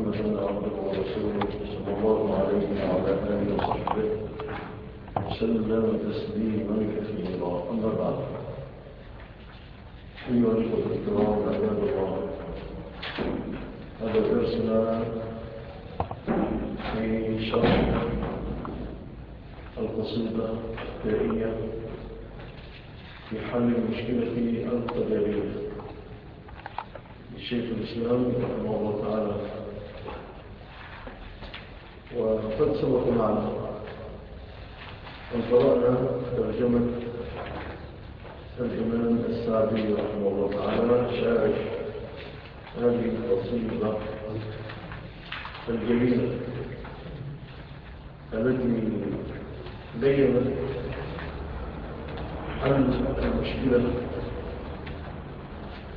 محمدا عبده ورسوله صلى الله عليه وعلى آله وصحبه وسلم تسليما كثيرا. أما بعد أيها الإخوة الكرام عباد الله هذا درسنا في شرح القصيدة التائية في حل المشكلة القدرية للشيخ الإسلام رحمه الله تعالى. وقد سبق معنا أن قرأنا ترجمة الإمام السعدي رحمه الله تعالى شاعر. هذه القصيدة الجميلة. التي بينت حل المشكلة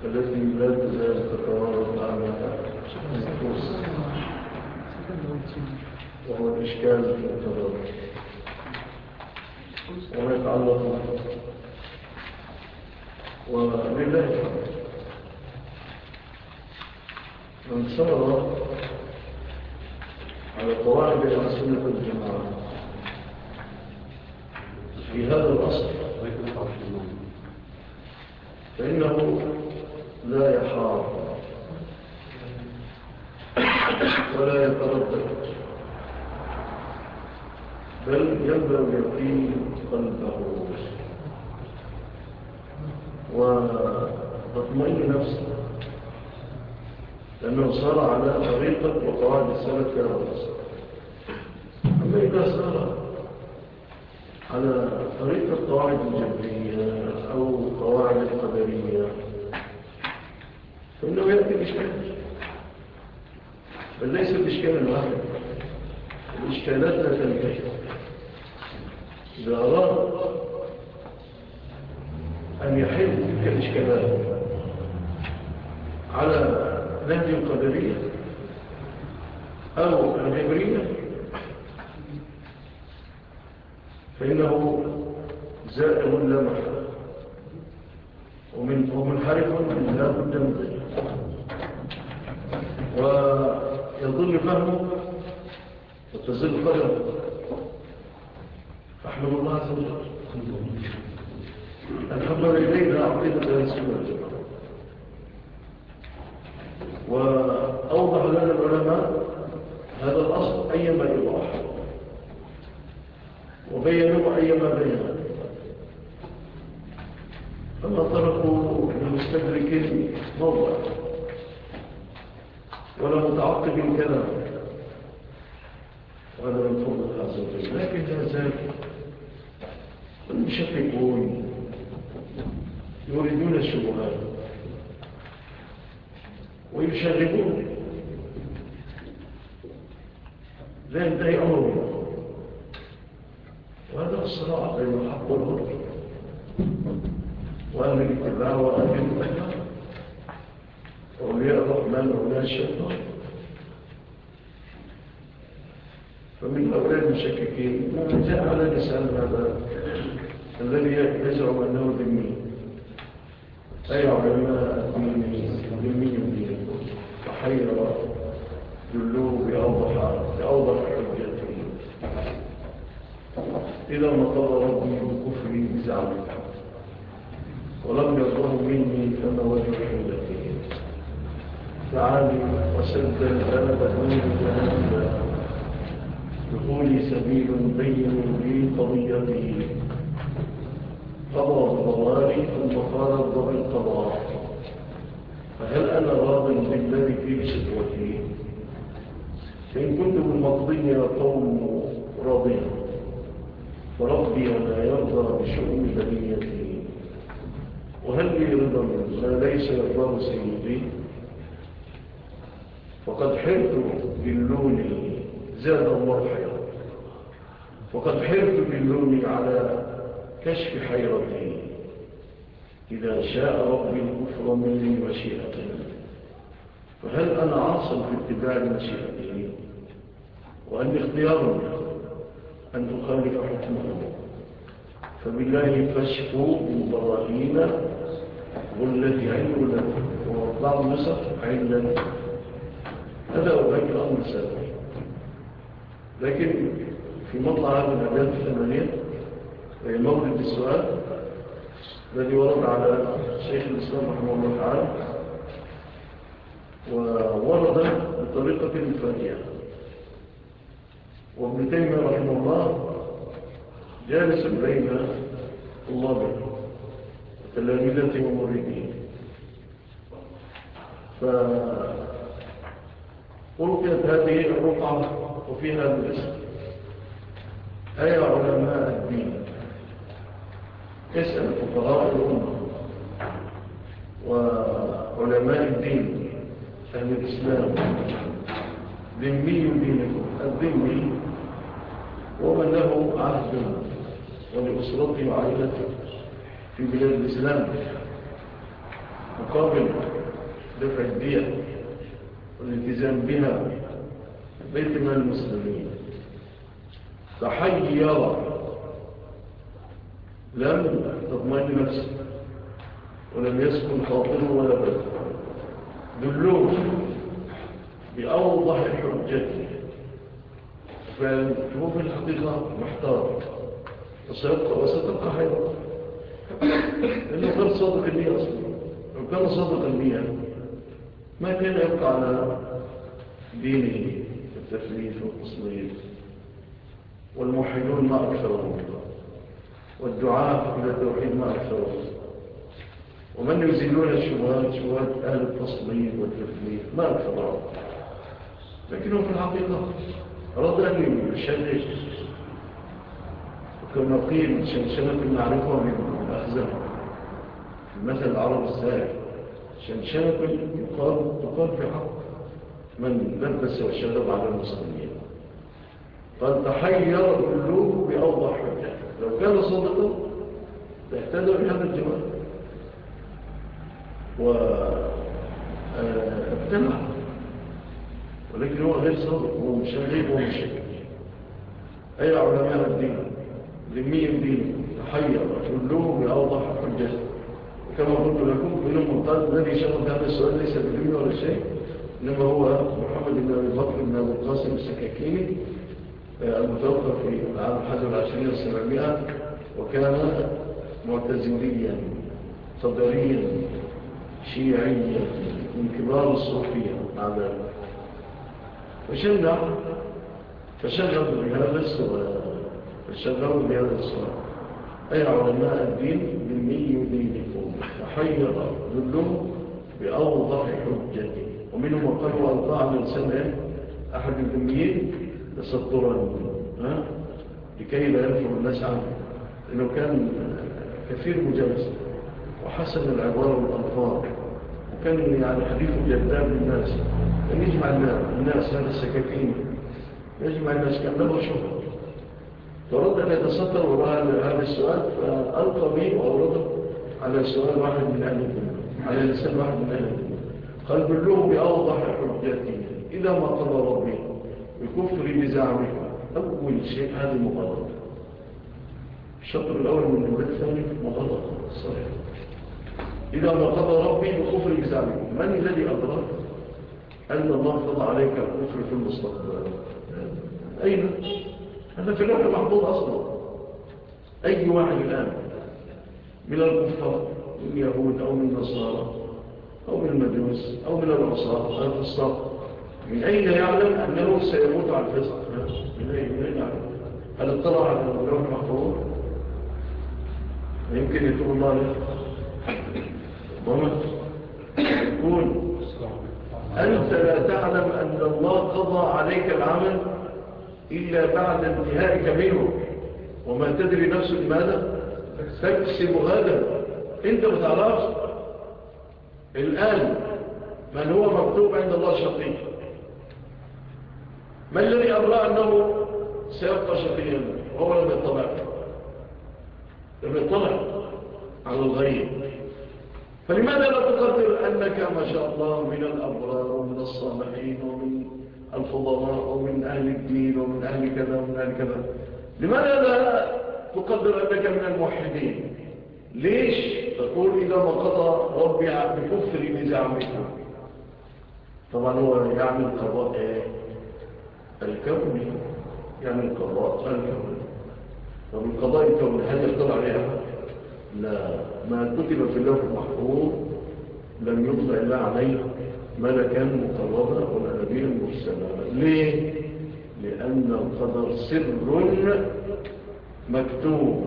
التي لا تزال تتوارد عنها. النفوس وهو الإشكال في التضاد وما يتعلق ولله من سمر على قواعد السنة الجماعة. في هذا الأصل. فإنه لا يحار ولا يتردد. بل ينبغ يقين قلبه. وتطمئن نفسه لأنه صار على طريقة وقواعد السلف يا رسول أما إذا صار على طريقة قواعد الجبرية أو قواعد القدرية فإنه يأتي الإشكال بل ليس الإشكال الواحد الإشكالات لا تنتهي. إذا أراد أن يحل تلك الإشكالات على نهج القدرية أو الجبرية فإنه زائر لا محل ومن ومنحرف لا بد من ذلك. ويظل فهمه وتزل قدمه فاحمد الله عز وجل الحمد لله عقيدة السنة وأوضح لنا العلماء هذا الأصل أيما إيضاح وبينوا أيما بينوا. فما تركوا لمستدرك موضع ولا متعقب كلام وهذا من فضل الله عز وجل لكن لا زال المشككون يريدون الشبهات ويشغبون لا ينتهي أمرهم وهذا الصراع بين الحق والباطل وأهل الاتباع وأهل الاتباع أولياء الرحمن وأولياء الشيطان فمن هؤلاء المشككين من جاء على لسان هذا الذي يزعم أنه ذمي أي علماء الدين ذمي الدين فحير دلوه بأوضح بأوضح حجته إذا ما قضى ربي بكفري بزعمك ولم يرضه مني فما وجه حيلته تعالي وسد الباب دون جهنم دخولي سبيل بين لي قضيتي قضى بضواري ثم قال بالقضاء فهل أنا راض بالذي في شكوتي فإن كنت بالمقضية قوم راضين فربي لا يرضى بشؤون بنيتي وهل لي رضا ما ليس يرضاه سيدي. فقد حرت باللون زاد الله حيرا وقد حرت باللون على كشف حيرتي. إذا شاء ربي الكفر مني مشيئة فهل أنا عاصل في اتباع مشيئته وأن اختيار أن تخالف حكمه. فبالله فاشفوا بالبراهين والذي علم له وبعض نسخ علم هذا هو ذلك الأمر السابق. لكن في مطلع هذه الأبيات الثمانية مورد السؤال الذي ورد على شيخ الإسلام رحمه الله تعالى وورد بطريقة مفاجئة وابن تيمية رحمه الله جالس بين طلابه وتلاميذته ومريدين فألقيت هذه الرقعة وفيها الاسم. أي علماء الدين؟ اسأل فقراء الأمة وعلماء الدين أهل الإسلام. ذمي دينكم. الذمي ومن له عهد ولأسرته وعائلته في بلاد الإسلام. مقابل دفع الدية والالتزام بها بيت من المسلمين. تحير لم تضمن نفسه ولم يسكن خاطره ولا بد. دلوه بأوضح حجته فهو في الحقيقة محتار. وسيبقى وستبقى حيرا لأنه كان صادق النية أصلا. لو كان صادق النية ما كان يبقى على دينه التفريج والتصنيف. والموحدون ما أكثرهم. والدعاء إلى التوحيد ما أكثرهم. ومن يزيلون الشبهات شبهات أهل التصنيف والتفريج ما أكثرهم. لكنه في الحقيقة أن يشرش وكما قيل شنشنة المعرفة من الأخزم في المثل العرب السائل شنشنة يقال, يقال في حق من لبس وشرب على المسلمين. قال تحير كله بأوضح حجة. لو كان صدقا تهتدى بهذا الجواب وابتلع ولكن هو غير صادق هو مش غيب ومش أي علماء الدين لمين الدين تحير كله بأوضح حجة كما قلت لكم منهم قال الذي شغل هذا السؤال ليس بالعلم ولا شيء إنما هو محمد بن أبي بكر بن أبو القاسم السكاكيني المتوفى في العام 21 والسبعمائة وكان معتزليا صدريا شيعيا من كبار الصوفية مع ذلك فشنع فشغل بهذا السؤال فشغل بهذا السؤال أي علماء الدين بالمي دينكم تحير ذلهم بأوضح حجته ومنهم وقالوا ألقى على لسانه أحد الذميين تسطرا لكي لا ينفر الناس عنه. لأنه كان كثير مجلس وحسن العبارة والألفاظ. وكان يعني حديثه جذاب للناس. كان يجمع الناس هذا السكاكين يجمع الناس كان له شهر فرد أن يتسطر وراء هذا السؤال فألقى به وأورده على سؤال واحد من أهل الدنيا على لسان واحد من أهل الدنيا قال بلوه بأوضح حجته إذا ما قضى ربي بكفر بزعمه أول شيء هذه المغالطة الشطر الأول من الولاد الثاني مغالطة صحيح. إذا ما قضى ربي بكفر بزعمه من الذي أدرك؟ أن الله قضى عليك الكفر في المستقبل. أين؟ هذا في اللوح المحفوظ أصلا. أي واحد الآن من الكفار من اليهود أو من النصارى أو من المجوس أو من العصار أو الفسطاق من أين يعلم أنه سيموت على الفسق؟ من أين؟ يعلم؟ هل اطلع على اللوح المحفوظ؟ يمكن يتوب الله له وما يقول أنت لا تعلم أن الله قضى عليك العمل إلا بعد انتهائك منه وما تدري نفس ماذا تكسب غدا. أنت بتعرفش الآن من هو مكتوب عند الله شقي؟ ما الذي أرى أنه سيبقى شقيا؟ وهو لم يطلع. لم يطلع على الغيب. فلماذا لا تقدر أنك ما شاء الله من الأبرار ومن الصالحين ومن الفضلاء ومن أهل الدين ومن أهل كذا ومن أهل كذا؟ لماذا لا تقدر أنك من الموحدين؟ ليش تقول إذا ما قضى ربي بكفر بزعمك؟ طبعا هو يعمل قضاء إيه؟ الكوني يعمل قضاء الكوني طب القضاء الكوني هل يقضى عليها؟ لا. ما كتب في اللوح المحفوظ لم يقضى إلا عليه ملكا مقربا ولا نبيا مرسلا. ليه؟ لأن القدر سر مكتوب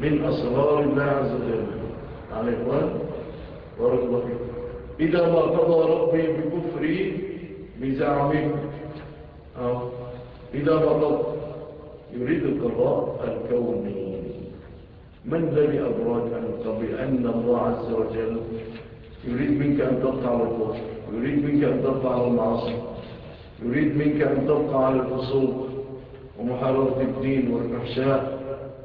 من أسرار الله عز وجل. على إخوان بارك الله إذا ما قضى ربي بكفري بزعمه. آه. إذا ما يريد القضاء الكوني. من الذي أدراك أن قبل أن الله عز وجل يريد منك أن تبقى على الكفر يريد منك أن تبقى على المعاصي يريد منك أن تبقى على الفسوق ومحاربة الدين والفحشاء.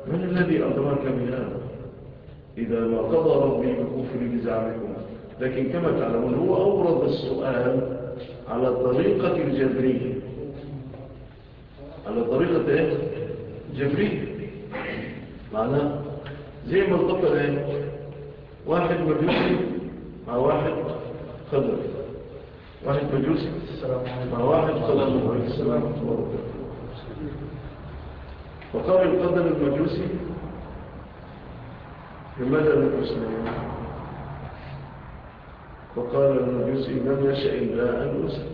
من الذي أدراك بهذا إذا ما قضى ربي بكفر بزعمكم لكن كما تعلمون هو أورد السؤال على طريقة الجبرية على طريقة إيه؟ جبرية معناه زي ما القبل إيه؟ واحد مجوسي مع واحد خضر. واحد مجوسي مع واحد خضر. السلام وقال القدر المجوسي لماذا المسلمين فقال المجوسي لم يشأ إلا أن يسلم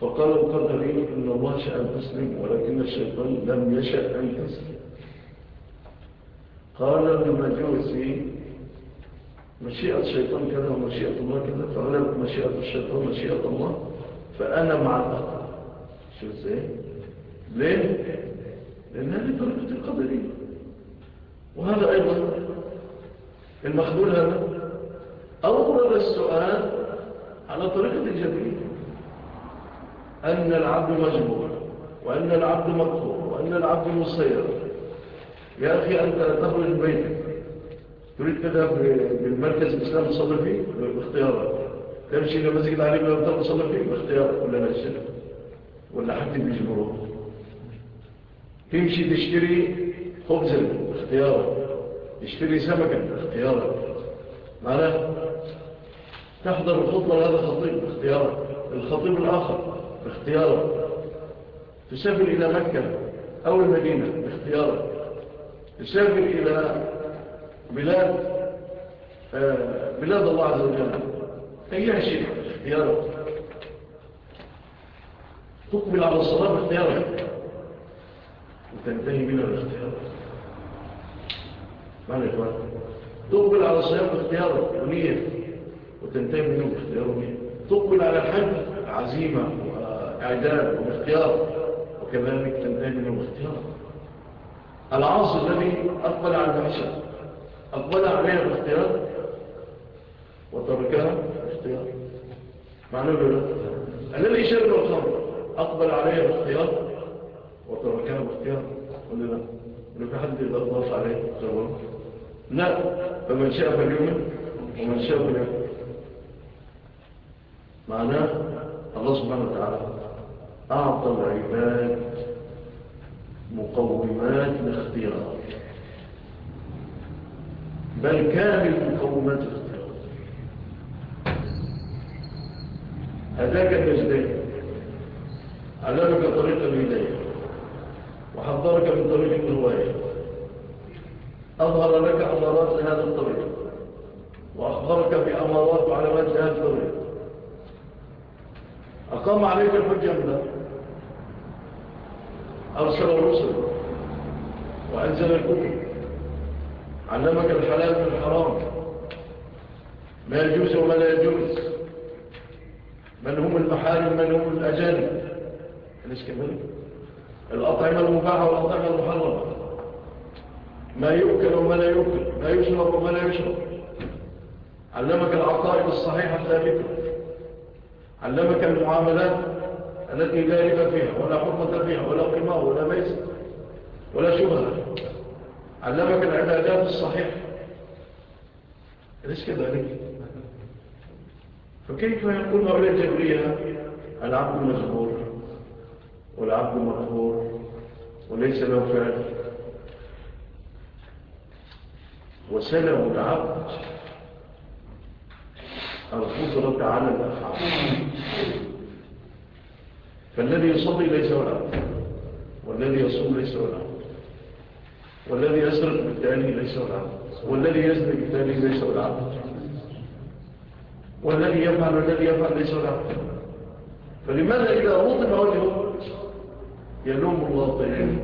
فقال القدري إن الله شاء أن تسلم ولكن الشيطان لم يشأ أن تسلم قال المجوسي مشيئة الشيطان كذا ومشيئة الله كذا فغلب مشيئة الشيطان مشيئة الله فأنا مع الأقل. شو إزاي. ليه؟ لأن هذه طريقة القدرية وهذا أيضا المخبول هذا. أورد السؤال على طريقة الجبرية أن العبد مجبور وأن العبد مقهور وأن العبد مصير يا أخي أنت تخرج بيتك تريد تذهب بالمركز الإسلام تصلي فيه؟ باختيارك. تمشي إلى مسجد علي بن أبطال تصلي فيه؟ باختيارك. ولا نفسك ولا حد بيجبره تمشي تشتري خبزا باختيارك. تشتري سمكا باختيارك. معناه تحضر الخطبة لهذا الخطيب باختيارك. الخطيب الآخر باختيارك. تسافر إلى مكة أو المدينة باختيارك. تسافر إلى بلاد آه بلاد الله عز وجل. أي شيء باختيارك تقبل على الصلاة باختيارك. وتنتهي منها باختيارك معنى إخوان؟ تقبل على الصيام باختيارك ونية وتنتهي منه باختيارك تقبل على الحج عزيمة وإعداد واختيار. وكذلك تنتهي منه باختيارك العاصي الذي أقبل على الفحشة أقبل عليها باختيار وتركها باختيار معنى له الذي شرب الخمر. أقبل عليها باختيار وتركها باختيار ولا لا. في حد أضاف عليه خبر لا. فمن شاء فاليوم ومن شاء فاليوم معناه الله سبحانه وتعالى أعطى العباد مقومات الاختيار بل كامل مقومات الاختيار هذاك النجدين. علمك طريق الهداية وحضرك من طريق الرواية. أظهر لك أمارات لهذا الطريق. وأخبرك بأمارات وعلامات لهذا الطريق. أقام عليك الحجة ذلك أرسل الرسل وأنزل الكتب. علمك الحلال من الحرام ما يجوز وما لا يجوز. من هم المحارم من هم الأجانب أليس كذلك الأطعمة المباحة والأطعمة المحرمة. ما يؤكل وما لا يؤكل. ما يشرب وما لا يشرب. علمك العقائد الصحيحة الثابتة. علمك المعاملات التي لا ربا فيها ولا حرمة فيها ولا قمار ولا ميسر ولا شبهة. علمك العبادات الصحيحة. أليس كذلك؟ فكيف يقول هؤلاء الجبرية؟ العبد مجبور والعبد مقبور وليس له فعل. وسلم العبد القدرة على الأفعال. فالذي يصلي ليس العبد والذي يصوم ليس العبد والذي يسرق بالتالي ليس العبد والذي يزني بالتالي ليس العبد والذي يفعل والذي يفعل ليس العبد فلماذا إذا وضع وجهه يلوم الله طيب.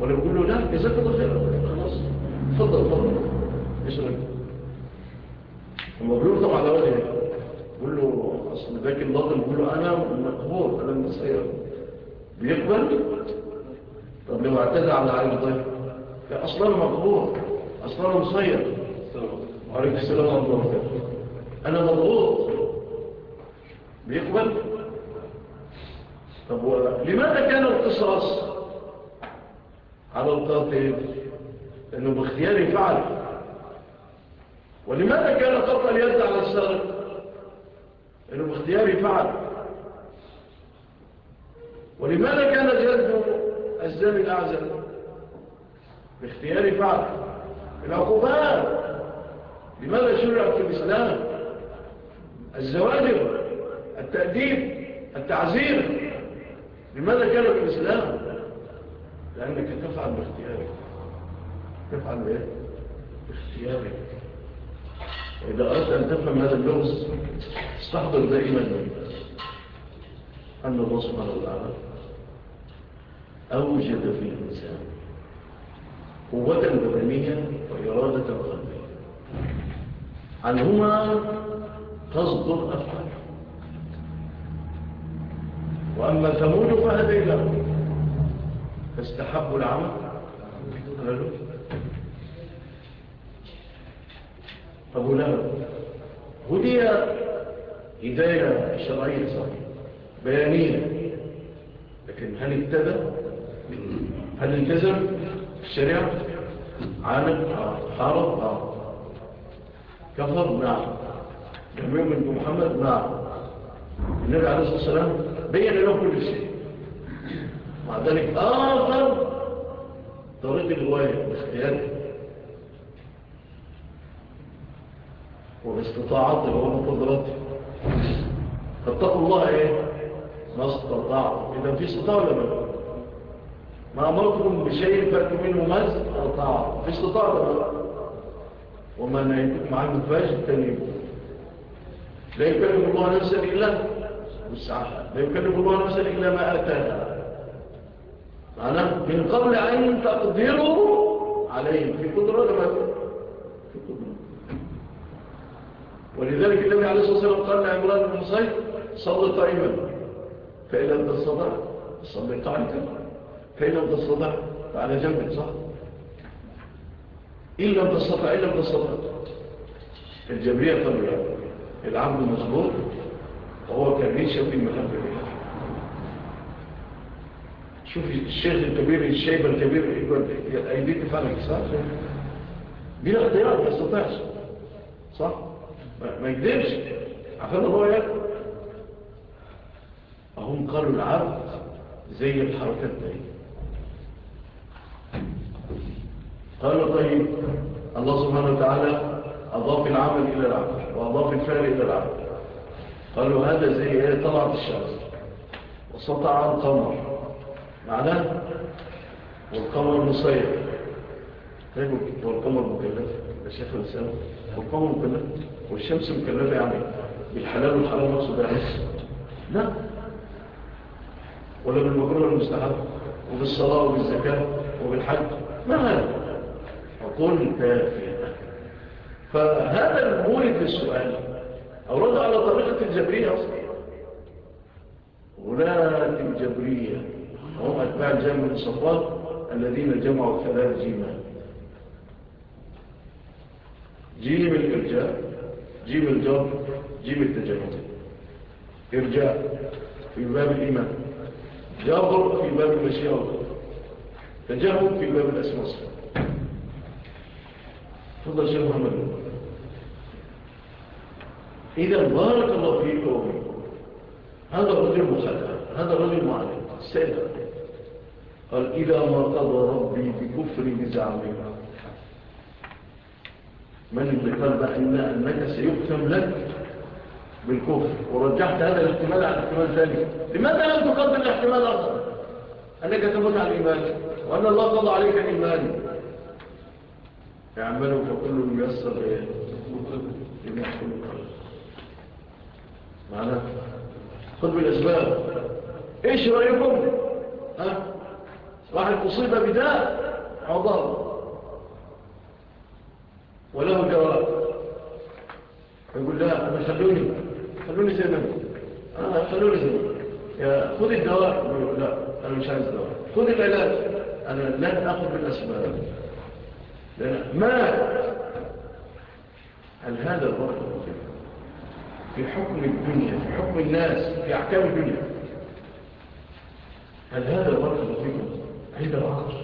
ولا يقول له لا جزاك الله خير خلاص تفضل تفضل. رايك لما بيوضع على وجهه يقول له أصل ذاك الباطل يقول له أنا مقبول أنا مسير بيقبل؟ طب لو اعتدى على عين الضيف لا أصلا مقبول أصلا مسير عليك السلام عليكم أنا مضغوط. بيقبل؟ طب لماذا كان القصاص على القاتل؟ لأنه باختياري فعل. ولماذا كان قطع اليد على السارق لأنه باختياري فعل. ولماذا كان جد الزاني الأعزل؟ باختياري فعل. العقوبات لماذا شرعت في الإسلام؟ الزواجر التأديب التعزير. لماذا كان في الإسلام؟ لأنك تفعل باختيارك. تفعل بإيه؟ باختيارك. وإذا أردت أن تفهم هذا اللغز استحضر دائما أن الله سبحانه وتعالى أوجد في الإنسان قوة بدنية وإرادة قلبية. عنهما تصدر أفعال وأما ثمود فهديناه فاستحبوا العمل. قالوا أبو لهب. هدي هداية شرعية صحيح. بيانية. لكن هل ابتدى هل التزم الشريعة عانق حارب آه. كفر؟ نعم. لم يؤمن بمحمد نعم. النبي عليه الصلاة والسلام بين له كل شيء. مع ذلك آخر طريق الهواية باختياره وباستطاعته وبقدرته فاتقوا الله إيه؟ ما استطاعوا. إذا في استطاع ولا ما ما امرتكم بشيء فاتوا منه ما استطاعوا. في استطاع ولا ما وما نهيتكم عنه فاجتنبوا لا يكلم الله نفسا إلا وسعها. لا يكلم الله نفسا إلا ما آتاها. معناه من قبل أن تقدروا عليهم في قدرة ولا ما في قدرة ولذلك النبي عليه الصلاة والسلام قال لعمران بن مصيب صل قائما فإن لم تستطع صل قاعدا فإن لم تستطع فعلى جنبك صح؟ إن لم تستطع إن لم تستطع الجبرية قالوا العبد مزبوط وهو كريشة في محبة شوف الشيخ الكبير الشيبة الكبير يقول أيديك فعلا صح؟ بلا اختيار ما استطاعش صح؟ ما يقدرش عفان الله يأكل هم قالوا العبد زي الحركات دي قالوا طيب الله سبحانه وتعالى أضاف العمل إلى العبد وأضاف الفعل إلى العبد قالوا هذا زي إيه؟ طلعت الشمس. وسطع القمر. معناه؟ والقمر مصير. طيب والقمر مكلف. ده شايف الإنسان والقمر مكلف. والشمس مكلفة يعني بالحلال والحرام مقصود يعني لا. ولا بالمكروه والمستحب وبالصلاة وبالزكاة وبالحج. ما هذا أقول كافية. فهذا المورد للسؤال. أورد على طريقة الجبرية أصلا. ولاة الجبرية هم أتباع الجامع الصفات الذين جمعوا ثلاث جيمان جيم الإرجاء جيم الجر جيم التجرد إرجاء في باب الإيمان. جابر في باب المشيئة. تجاهل في باب الأسماء. تفضل شيخ محمد. إذا بارك الله فيكم هذا الرجل مخدع هذا الرجل معلم السيد قال إذا ما قضى ربي بكفر بزعمه من اللي قال بأن أنك سيكتم لك بالكفر. ورجحت هذا الاحتمال على الاحتمال الثاني لماذا لم تقدم الاحتمال أفضل أنك تموت على الإيمان. وأن الله قضى عليك الإيمان يعملوا فكل ميسر لما يحكم معنا خذ بالأسباب. إيش رأيكم؟ ها؟ واحد أصيب بداء عضال. وله جواب. يقول لا أنا خلوني خلوني زي ما أنا خلوني زي يا خذ الدواء. لا أنا مش عايز دواء. خذ العلاج. أنا لن أخذ بالأسباب لأن ما هل هذا الوقت في حكم الدنيا في حكم الناس في أحكام الدنيا؟ هل هذا الوقت فيكم عند العقل؟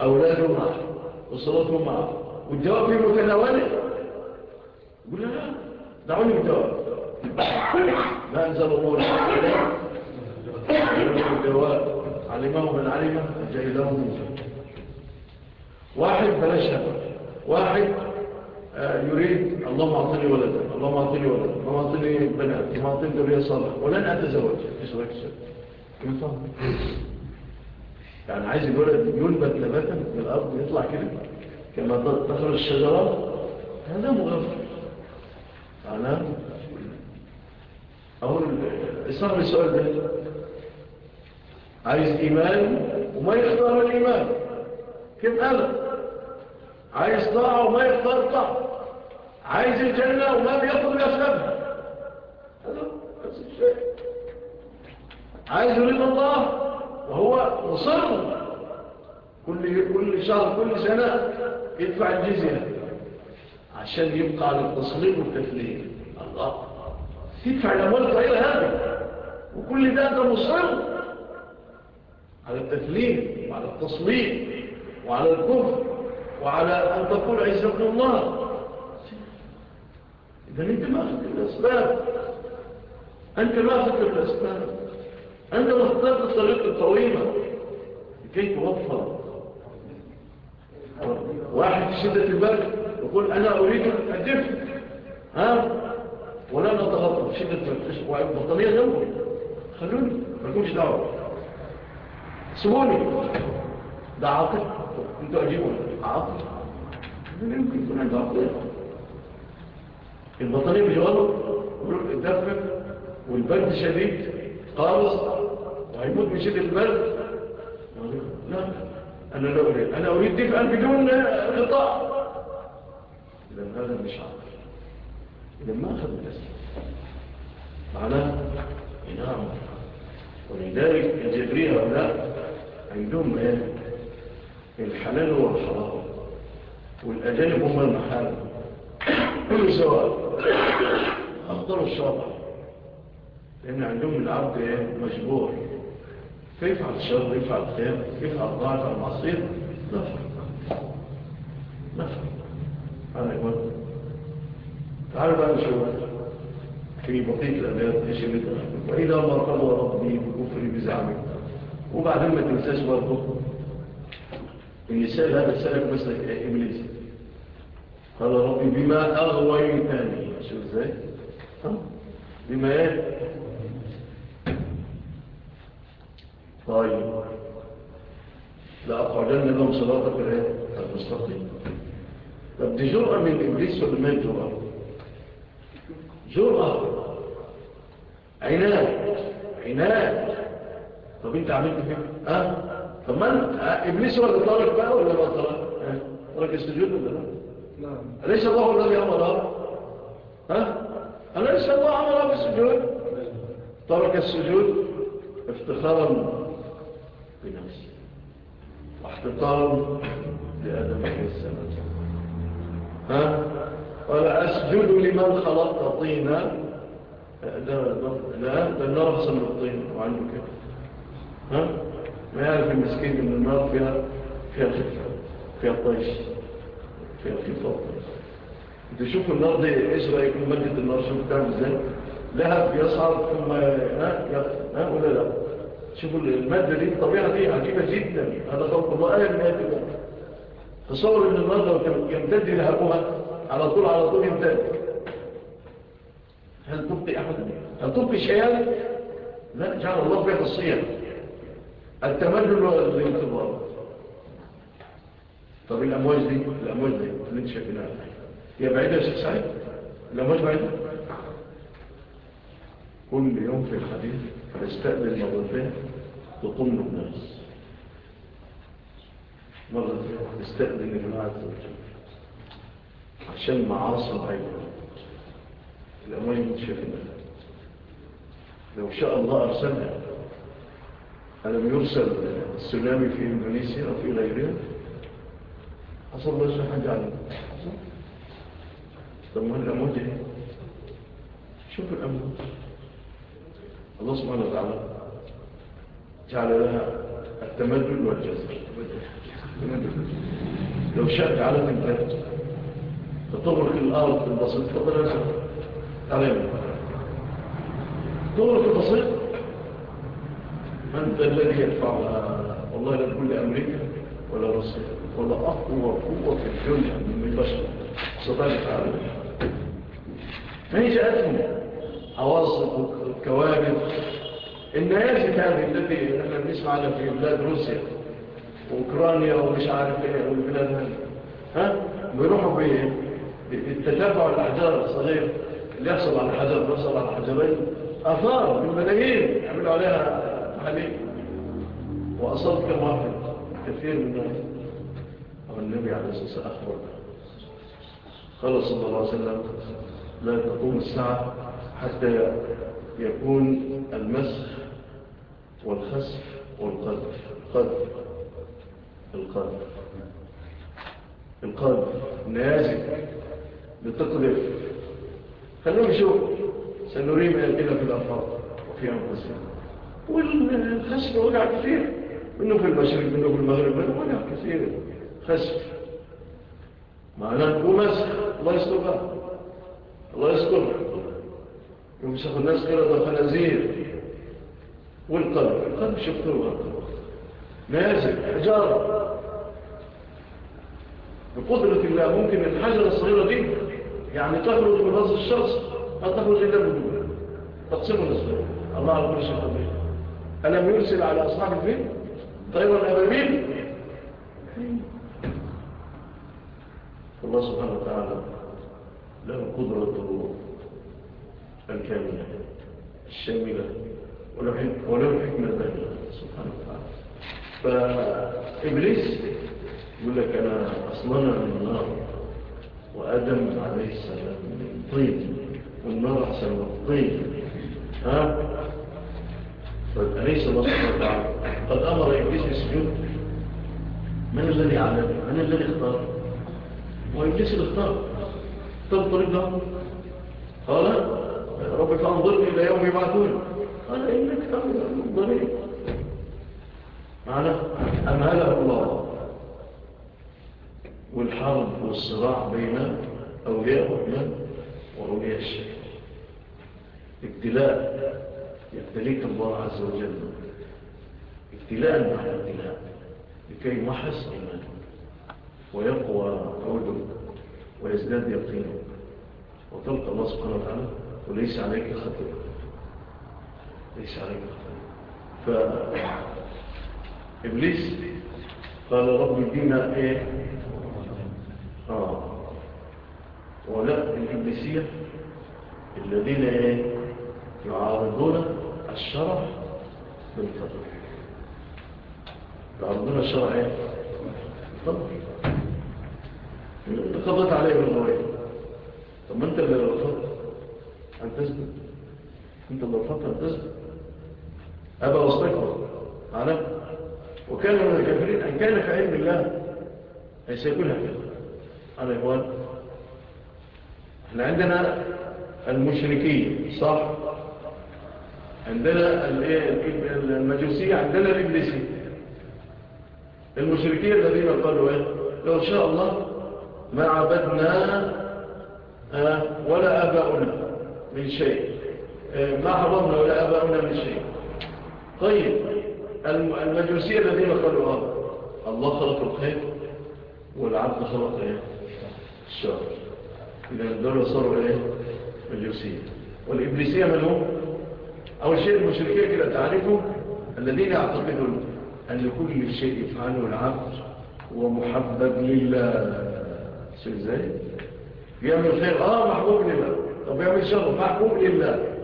أولاده معه وصلاتهم معه والجواب في متناوله؟ يقول لا دعوني بالجواب. ما أنزل الله. الجواب. علمه من علمه جيله من واحد بلاش واحد آه، يريد اللهم أعطني ولدا اللهم أعطني ولدا اللهم أعطني بنات اللهم أعطني ذرية صالحة. ولن في سؤال الشيء يعني عايز الولد ينبت نباتا من الأرض ويطلع كده. كما تخرج الشجرات هذا مغفر أنا أقول إصاب السؤال ده. عايز إيمان وما يختار الإيمان. كيف هذا عايز طاعة وما يختار طاعة. عايز الجنة وما بيأخذ بأسبابها هذا نفس الشيء. عايز يريد الله وهو مصر. كل كل شهر كل سنة. يدفع الجزية. عشان يبقى على التصليب والتكليم الله. تدفع الأموال غير هذه. وكل ده أنت مصر. على التكليم وعلى التصليب وعلى الكفر وعلى أن تقول عزة الله. إذا أنت ما أخذت الأسباب. أنت ما أخذت الأسباب. أنت ما اخترت الطريق الطويلة لكي توفر. واحد في شدة البرد يقول أنا أريد الدفء ها؟ ولا نتغطى في شدة البرد. والبطانية جنبه؟ خلوني ما يكونش دعوة. سموني ده عاطل. أنتوا أجيبوا. عاطل. يمكن يكون عنده عقل البطانية بجوانه الدفء والبرد شديد خالص. وهيموت من شدة البرد. لا. أنا لا أريد. أنا أريد دفئا بدون غطاء. إذن هذا مش عقل إذن ما أخذ الأسف معناه نعم ولذلك الجبرية هؤلاء عندهم إيه الحلال هو الحرام. والأجانب هم المحال. كل سواء. أخطروا الشرع لأن عندهم العبد مجبور. يفعل الشر؟ يفعل الخير؟ يفعل الضعف يفعل المعصير لا فرق لا فرق تعالوا بقى نشوف. في بقية الأبيات إيش اللي وإذا ما قضى ربي بكفري بزعمي وبعدين ما تنساش برضه. النساء هذا سألك بس إبليس. قال ربي بما أغويتني. شو إزاي. بما إيه؟ طيب. لا أقعدن لهم صلاتك المستقيم. طب دي جرأة من إبليس ولا ما جرأة؟ جرأة. عناد. عناد. طب أنت عملت فيه آه طب ما إبليس هو اللي طارق بقى ولا ما طارق طارق السجود ولا لا؟ نعم. أليس الله الذي أمر؟ ها؟ أليس الله أمر بالسجود؟ ترك السجود افتخارا بنفسه واحتقارا لآدم عليه السلام. ها؟ قال أسجد لمن خلقت طينا. لا لا النار أحسن من الطين. وعنده كده ها؟ ما يعرف المسكين إن النار فيها فيها خفة فيها طيش فيها خفة وطيش. انت شوف النار دي إيش رأيك من مادة النار شوف تعمل إزاي لهب يصعد ثم ها؟ ولا لا؟ شوفوا المادة دي الطبيعة دي عجيبة جدا. هذا خلق الله. من آيات الله تصور النار لو يمتد لهبها على طول على طول يمتد. هل تبقي أحد؟ هل تبقي شيئا؟ لا جعل الله فيها الصيام. التمدل والانتظار. طب الأمواج دي؟ الأمواج دي اللي انت شايفينها. هي بعيدة يا شيخ سعيد؟ الأمواج بعيدة؟ كل يوم في الحديث فاستقبل مرتين تطم الناس. مرة استقبل الله عز وجل عشان معاصي اللي انت شايفينها لو شاء الله أرسلها. ألم يرسل السلامي في إندونيسيا أو في غيرها؟ حصل الله حاجة عليه طب ما الأموات إيه؟ شوف الأموات الله سبحانه وتعالى جعل لها التمدد والجزر لو شاء جعلها تنتهي تطرق الأرض البسيط فضل أسر علينا تطرق البسيط. ذا الذي يدفعها؟ والله لا تقول لأمريكا ولا روسيا. ولا أقوى قوة في الدنيا من البشر استطاعت تعالى. ما هي جاءتهم عواصف وكوارث النيازك هذه التي إحنا بنسمع عنها في بلاد روسيا وأوكرانيا ومش عارف إيه والبلاد ها؟ بيروحوا بالتتبع الأحجار الصغير اللي يحصل على حجر يحصل على حجرين. أثار بالملايين يعملوا عليها محلين واصاب كم واحد كثير من الناس. النبي عليه الصلاة والسلام. أخبر قال صلى الله عليه وسلم. لا تقوم الساعة. حتى يكون المسخ والخسف والقذف. القذف. القذف. القذف. نازل لتقذف خلوهم يشوفوا سنريم أيدينا في الأرض وفي أنفسهم والخسف وقع كثير. منه في المشرق منه في المغرب منه وقع كثير. خسف. معناه ومسح الله يسترها. الله يسترها. يمسخ الناس قردة خنازير والقلب. القلب شفتوها. نازل حجارة. بقدرة الله ممكن الحجرة الصغيرة دي يعني تخرج من رأس الشخص ما تخرج إلا من دون تقسم النسبة الله على كل شيء قدير ألم يرسل على أصحاب الفيل طيب الأبابيل الله سبحانه وتعالى له قدرة الكاملة الشاملة وله حكمة ذلك سبحانه وتعالى فإبليس يقول لك أنا أصلنا من النار وآدم عليه السلام من طين والنار أحسن من الطين. ها؟ فأليس الله سبحانه وتعالى؟ قد أمر إبليس بالسجود من الذي علم من الذي اختار؟ وإبليس الاختار اختار. طريق ده؟ قال رب فانظرني إلى يوم يبعثون. قال إنك تنظرني معنى أمهله الله؟ والحرب والصراع بين أولياء الرحمن وأولياء الشيء ابتلاء يبتليك الله عز وجل. ابتلاء مع ابتلاء لكي محس إيمانك. ويقوى عودك ويزداد يقينك. وتلقى الله سبحانه وتعالى وليس عليك خطر ليس عليك خطر فإبليس قال رب دينا إيه؟ آه. ولا الإبليسية الذين إيه؟ يعارضون الشرع بالفضل. يعارضون الشرع إيه؟ بالفضل. قضت عليه بالغوية طب ما أنت اللي رفضت أن تثبت انت رفضت أن تثبت أبا واستكبر معنا وكان من الكافرين أن كان في علم الله أي سيكون هكذا أنا إخوان إحنا عندنا المشركين صح؟ عندنا المجوسية عندنا الإبليسية. المشركين الذين قالوا إيه؟ لو شاء الله ما عبدنا ولا أباؤنا. من شيء. ما حرمنا ولا أباؤنا من شيء. طيب المجوسية الذين قالوا آه الله خلق الخير والعبد خلق إيه الشر إذا دول صاروا إيه؟ مجوسية. والإبليسية من هم؟ أول شيء المشركية كده تعرفهم الذين يعتقدون أن كل شيء يفعله العبد هو محبب لله. شيء إزاي يعمل خير. آه محبوب لله. طب يعمل شر محبوب لله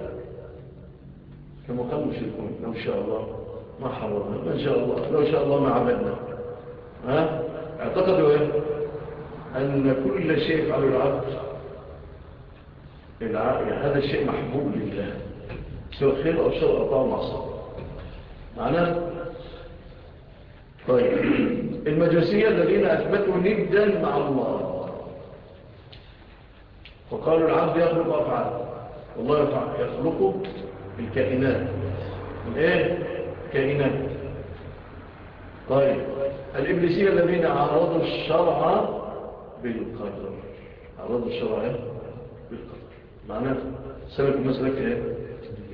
كما قال المشركون لو شاء الله ما حرمنا ما شاء الله لو شاء الله ما عبدنا ها؟ اعتقدوا إيه أن كل شيء يفعله العبد هذا الشيء محبوب لله سواء خير أو شر أو طعم عصر معناه؟ طيب. المجوسية الذين أثبتوا ندا مع الله. وقالوا العبد يخلق أفعال والله يخلقه الكائنات إيه كائنات. طيب الإبليسية الذين عرضوا الشرع بالقدر. عرضوا الشرع بالقدر. معناه سلك مسلك إيه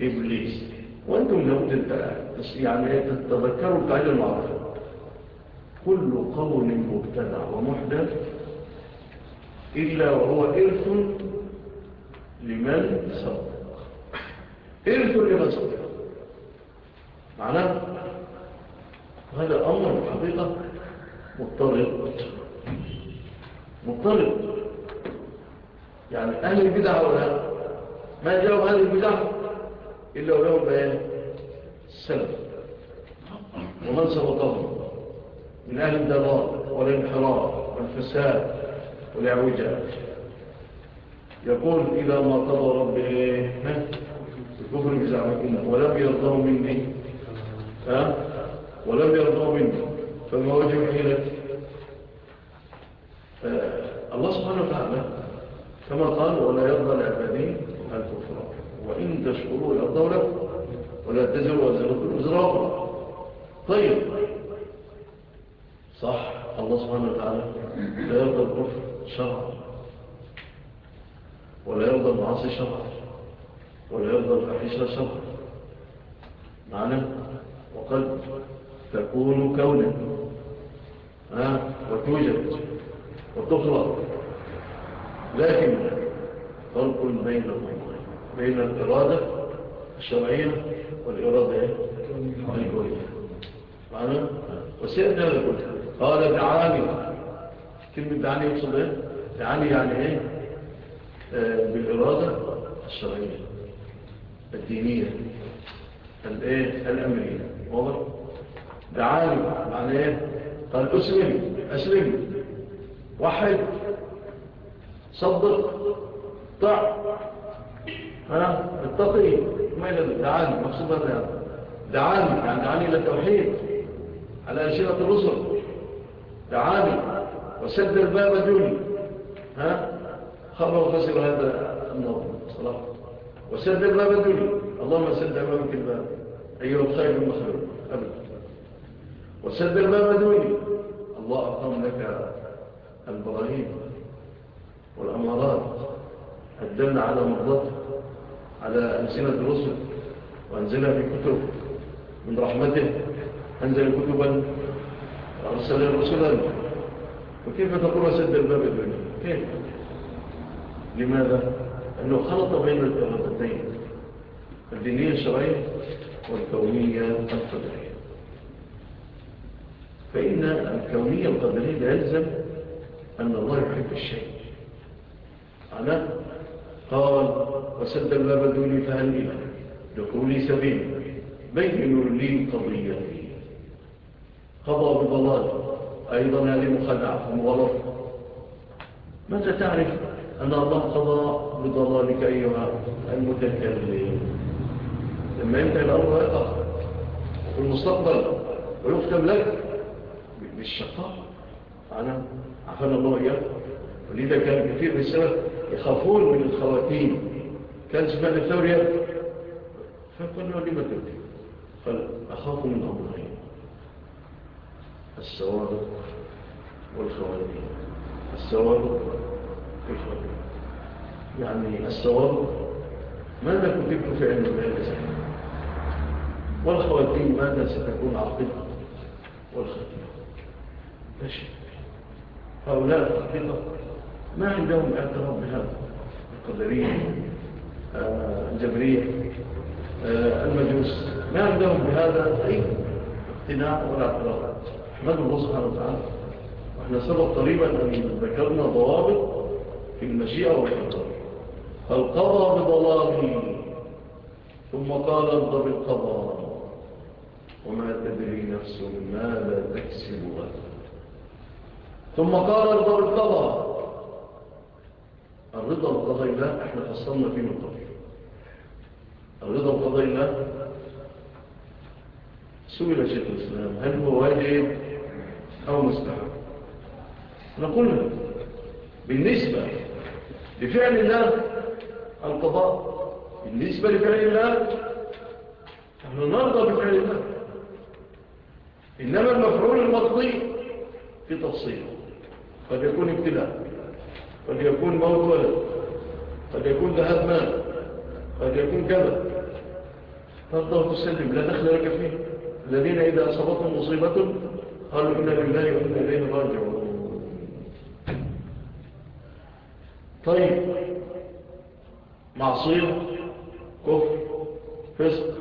إبليس. وأنتم لو يعني تتذكروا القاعدة المعروفة. كل قول مبتدع ومحدث إلا وهو إرث لمن سبق. إرث لمن سبق. معناه هذا أمر الحقيقة مضطرد مضطرد يعني أهل البدع ولا ما جاءوا أهل البدع إلا ولهم بيان السلف ومن سبقهم؟ من أهل الدلال والانحراف والفساد والإعوجاج يقول إذا ما قضى ربي الكفر بزعمكم ولم يرضوا مني. ها؟ ولم يرضوا مني. فما وجه حيلة؟ الله سبحانه وتعالى كما قال ولا يرضى العبادين الكفر وإن تشكروا يرضوا لكم. ولا تزروا وزروا وزروا طيب. صح. الله سبحانه وتعالى لا يرضى الكفر. شرعا. ولا يرضى المعاصي شرعا. ولا يرضى الفحيشة شرعا. معنى وقد تكون كونا وتوجد. وتخلق لكن فرق بين بين الإرادة الشرعية والإرادة الكونية. معنى؟ وسيئنا هذا كله قال دعاني كلمة دعاني يقصد إيه؟ دعاني يعني إيه؟ آه بالإرادة الشرعية الدينية الإيه؟ الأمرية. واضح؟ دعاني معنى إيه؟ قال أسلم أسلم. وحد صدق. طع. ها اتقي. ما إلى دعاني مقصود هذا دعاني يعني دعاني إلى التوحيد على أشيرة الرسل. دعاني. وسد الباب دوني ها؟ خبر وخسر هذا النظر صلاح وسد الباب دوني اللهم سد أمامك الباب. أيها الخير المخلوق أبدا وسد الباب دوني الله أقام لك البراهين والأمارات. الدل على مرضته على ألسنة الرسل. وأنزلها في كتب من رحمته أنزل كتبا. أرسل رسلا وكيف تقول سد الباب الدنيا؟ كيف؟ لماذا؟ أنه خلط بين الإرادتين الدينية الشرعية والكونية القدرية. فإن الكونية القدرية يلزم أن الله يحب الشيء. أنا قال وسد الباب دوني فهل دخولي سبيل. بينوا لي قضيتي. قضى بضلال. أيضا هذه مخدعة ومغلطة متى تعرف أن الله قضى بضلالك أيها المتكلم؟ لما ينتهي الأمر يقع في المستقبل ويختم لك بالشقاء. أنا عفنا الله إياه ولذا كان كثير من السلف يخافون من الخواتيم. كان سبحان الثورية فقال له لما تبكي قال أخاف من أمرين. السوابق والخواتيم السوابق والخواتيم يعني السوابق ماذا كتبت في علم الله والخواتيم ماذا ستكون عقيدة؟ والختيمة لا شيء هؤلاء الحقيقة ما عندهم اعتراف بهذا. القدرية آه، الجبرية آه، المجوس. ما عندهم بهذا أي اقتناع ولا اعتراض احمد الله سبحانه وتعالى. وإحنا سبق قريبا أن ذكرنا ضوابط في المشيئة والقدر فالقضى بضلاله ثم قال ارضى بالقضاء. وما تدري نفس ماذا تكسب غدا. ثم قال ارضى بالقضاء. الرضا بقضاء الله إحنا فصلنا فيه من قبل. الرضا بقضاء الله سئل شيخ الإسلام هل هو واجب؟ أو مستحب. نقول بالنسبة لفعل الله القضاء بالنسبة لفعل الله نحن نرضى بفعل الله. إنما المفعول المقضي في تفصيل. قد يكون ابتلاء قد يكون موت ولد قد يكون ذهب مال قد يكون كذا. ترضى وتسلم لا دخل لك فيه. الذين إذا أصابتهم مصيبة قالوا إنا لله وإنا إليه راجعون. طيب. معصية كفر فسق.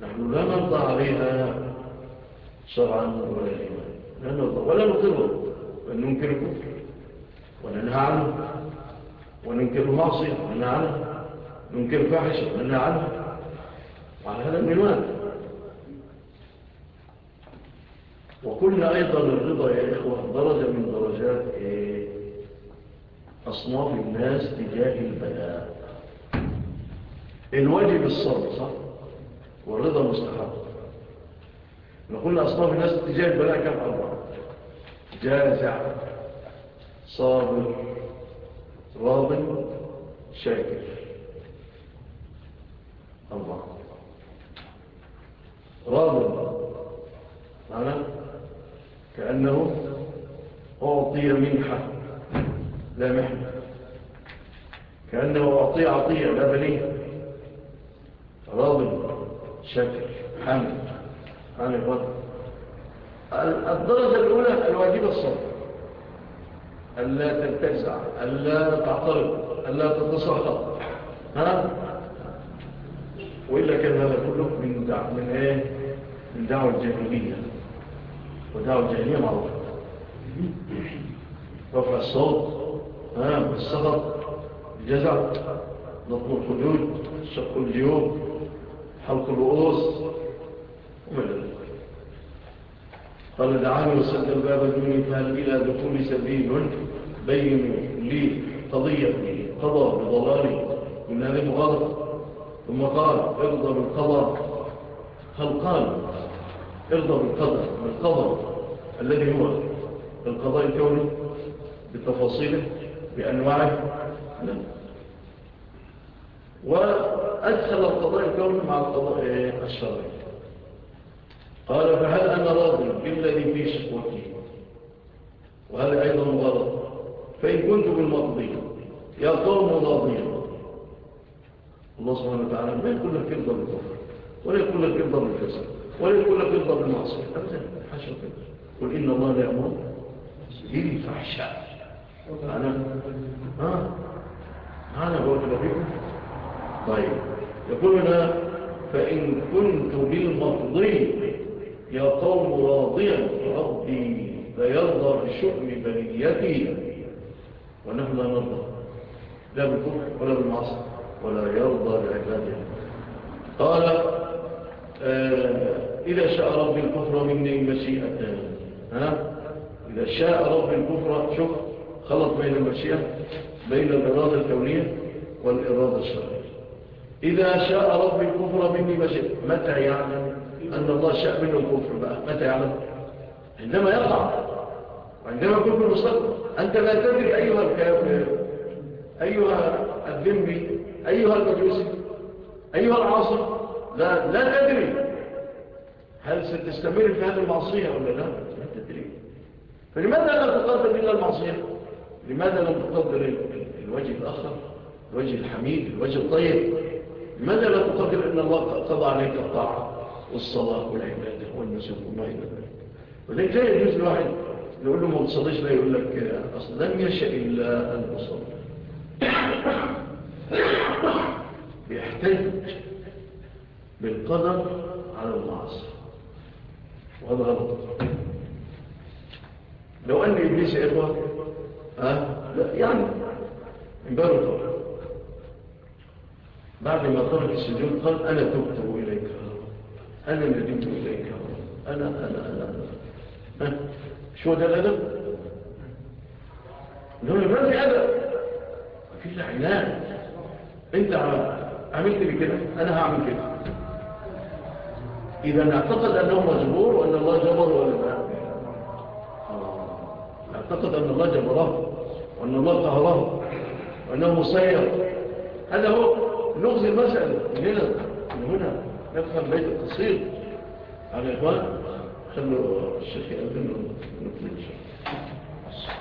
نحن لا نرضى عليها شرعا ولا إيمان لا نرضى ولا نقره بل ننكر كفر وننهى عنه وننكر معصية وننهى عنه ننكر فاحشة وننهى عنه. وعلى هذا المنوان وقلنا أيضا الرضا يا إخوة درجة من درجات إيه؟ أصناف الناس تجاه البلاء. الواجب الصبر صح؟ والرضا مستحب. نقول أصناف الناس تجاه البلاء كم؟ أربعة. جازع صابر راض شاكر. أربعة. راض معنى؟ كأنه أعطي منحة لا محنة. كأنه أعطي عطية لا بليه راض شاكر حمد عن الرد الدرجة الأولى الواجب الصبر. ألا تنتزع ألا تعترض ألا تتصحر ها؟ وإلا كان هذا كله من دعوة من إيه؟ من دعوة الجاهلية. ودعوة الجاهلية معروفة رفع الصوت ها بالصغر الجزع نطم الخدود شق الجيوب حلق الرؤوس وما ذلك قال دعاني وسد الباب دوني فهل إلى دخول سبيل بينوا لي قضيتي قضى بضلالي من هذه المغالطة ثم قال ارضى بالقضاء هل قال ارضى بالقضاء بالقضاء الذي هو القضاء الكوني بتفاصيله بأنواعه. لا وأدخل القضاء الكوني مع القضاء الشرعي. قال فهل أنا راضي بالذي في شكوتي؟ وهذا أيضا غلط؟ فإن كنت بالمقضي يا قوم راضين الله سبحانه وتعالى ما يقول لك ارضى بالكفر ولا يقول لك ارضى بالفسق ولا يقول لك ارضى بالمعصية أبدا حاشا قل إن الله لا يأمر بالفحشاء أنا؟ ها؟ أنا بقول لكم طيب. يقول هنا فإن كنت بالمقضي يا قوم راضيا ربي فيرضى بشؤم بنيتي. ونحن لا نرضى. لا بالكفر ولا بالمعصر ولا يرضى بعباده. قال آه إذا شاء ربي الكفر مني مشيئة. ها؟ إذا شاء ربي الكفر شوف خلط بين المشيئة بين الإرادة الكونية والإرادة الشرعية. إذا شاء ربي الكفر مني مشيئة متى يعلم أن الله شاء منه الكفر بقى؟ متى يعلم؟ عندما يقع وعندما يكون في المستقبل. أنت لا تدري أيها الكافر أيها الذنبي أيها المجوسي أيها العاصر لا, لا تدري. هل ستستمر في هذه المعصية ولا لا؟ لا تدري. فلماذا لا تقدر إلا المعصية؟ لماذا لم تقدر الوجه الآخر؟ الوجه الحميد؟ الوجه الطيب؟ لماذا لا تقدر أن الله قضى عليك الطاعة والصلاة والعبادة والنسك وما إلى ذلك؟ ولذلك لا يجوز الواحد يقول له ما تصليش لا يقول لك أصلا لم يشأ إلا أن أصلي بيحتج بالقدر على المعاصي. وهذا غلط. لو أن إبليس إخوة ها؟ لا يعني انباروا بعد ما ترك السجود قال أنا تبت إليك أنا ندمت إليك أنا أنا أنا, أنا. شو ده الأدب؟ نقول ما في أدب؟ ما في عناد أنت عملت لي كده أنا هعمل كده. إذا اعتقد أنه مجبور وأن الله جبر ولا لا. اعتقد أن الله جبره وأن الله قهره وأنه مسير. هذا هو نغزي المسألة. من هنا من هنا نفهم بيت التصير على إخوان خلوا الشيخ يأذن نطلق الشيخ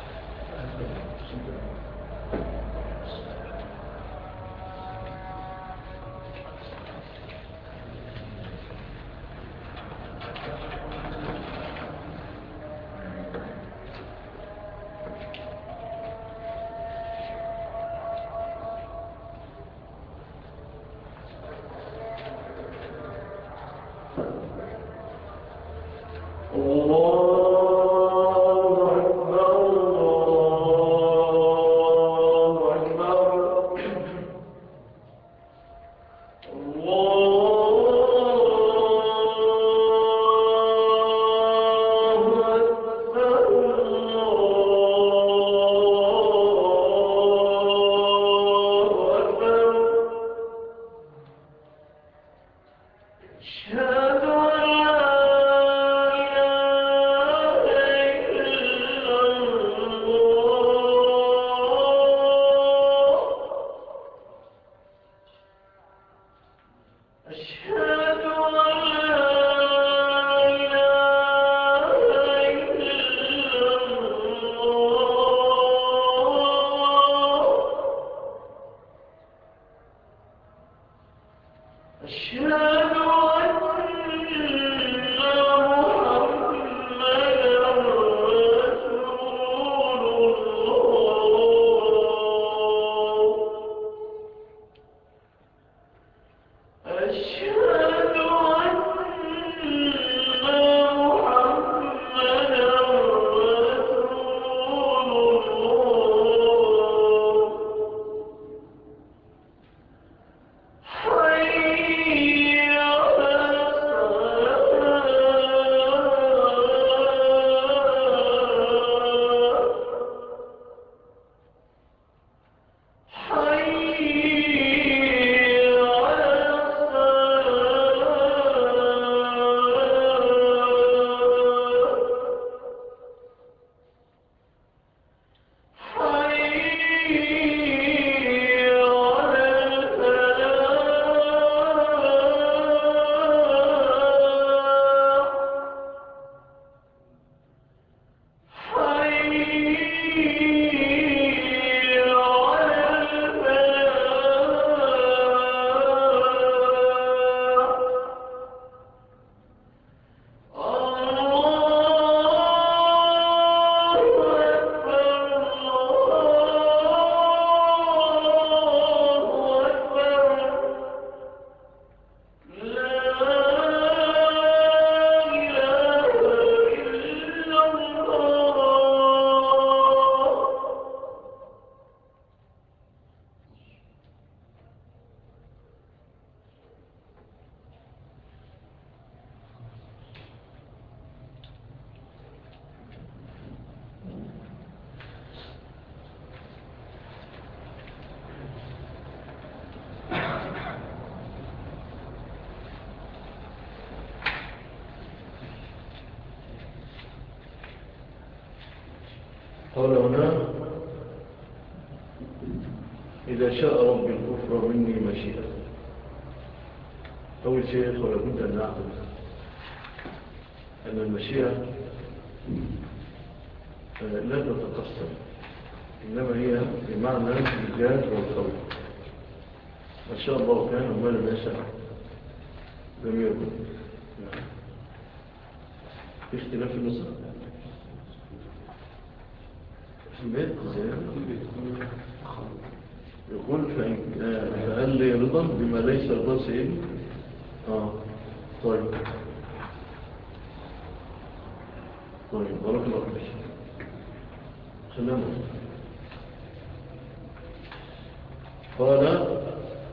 قال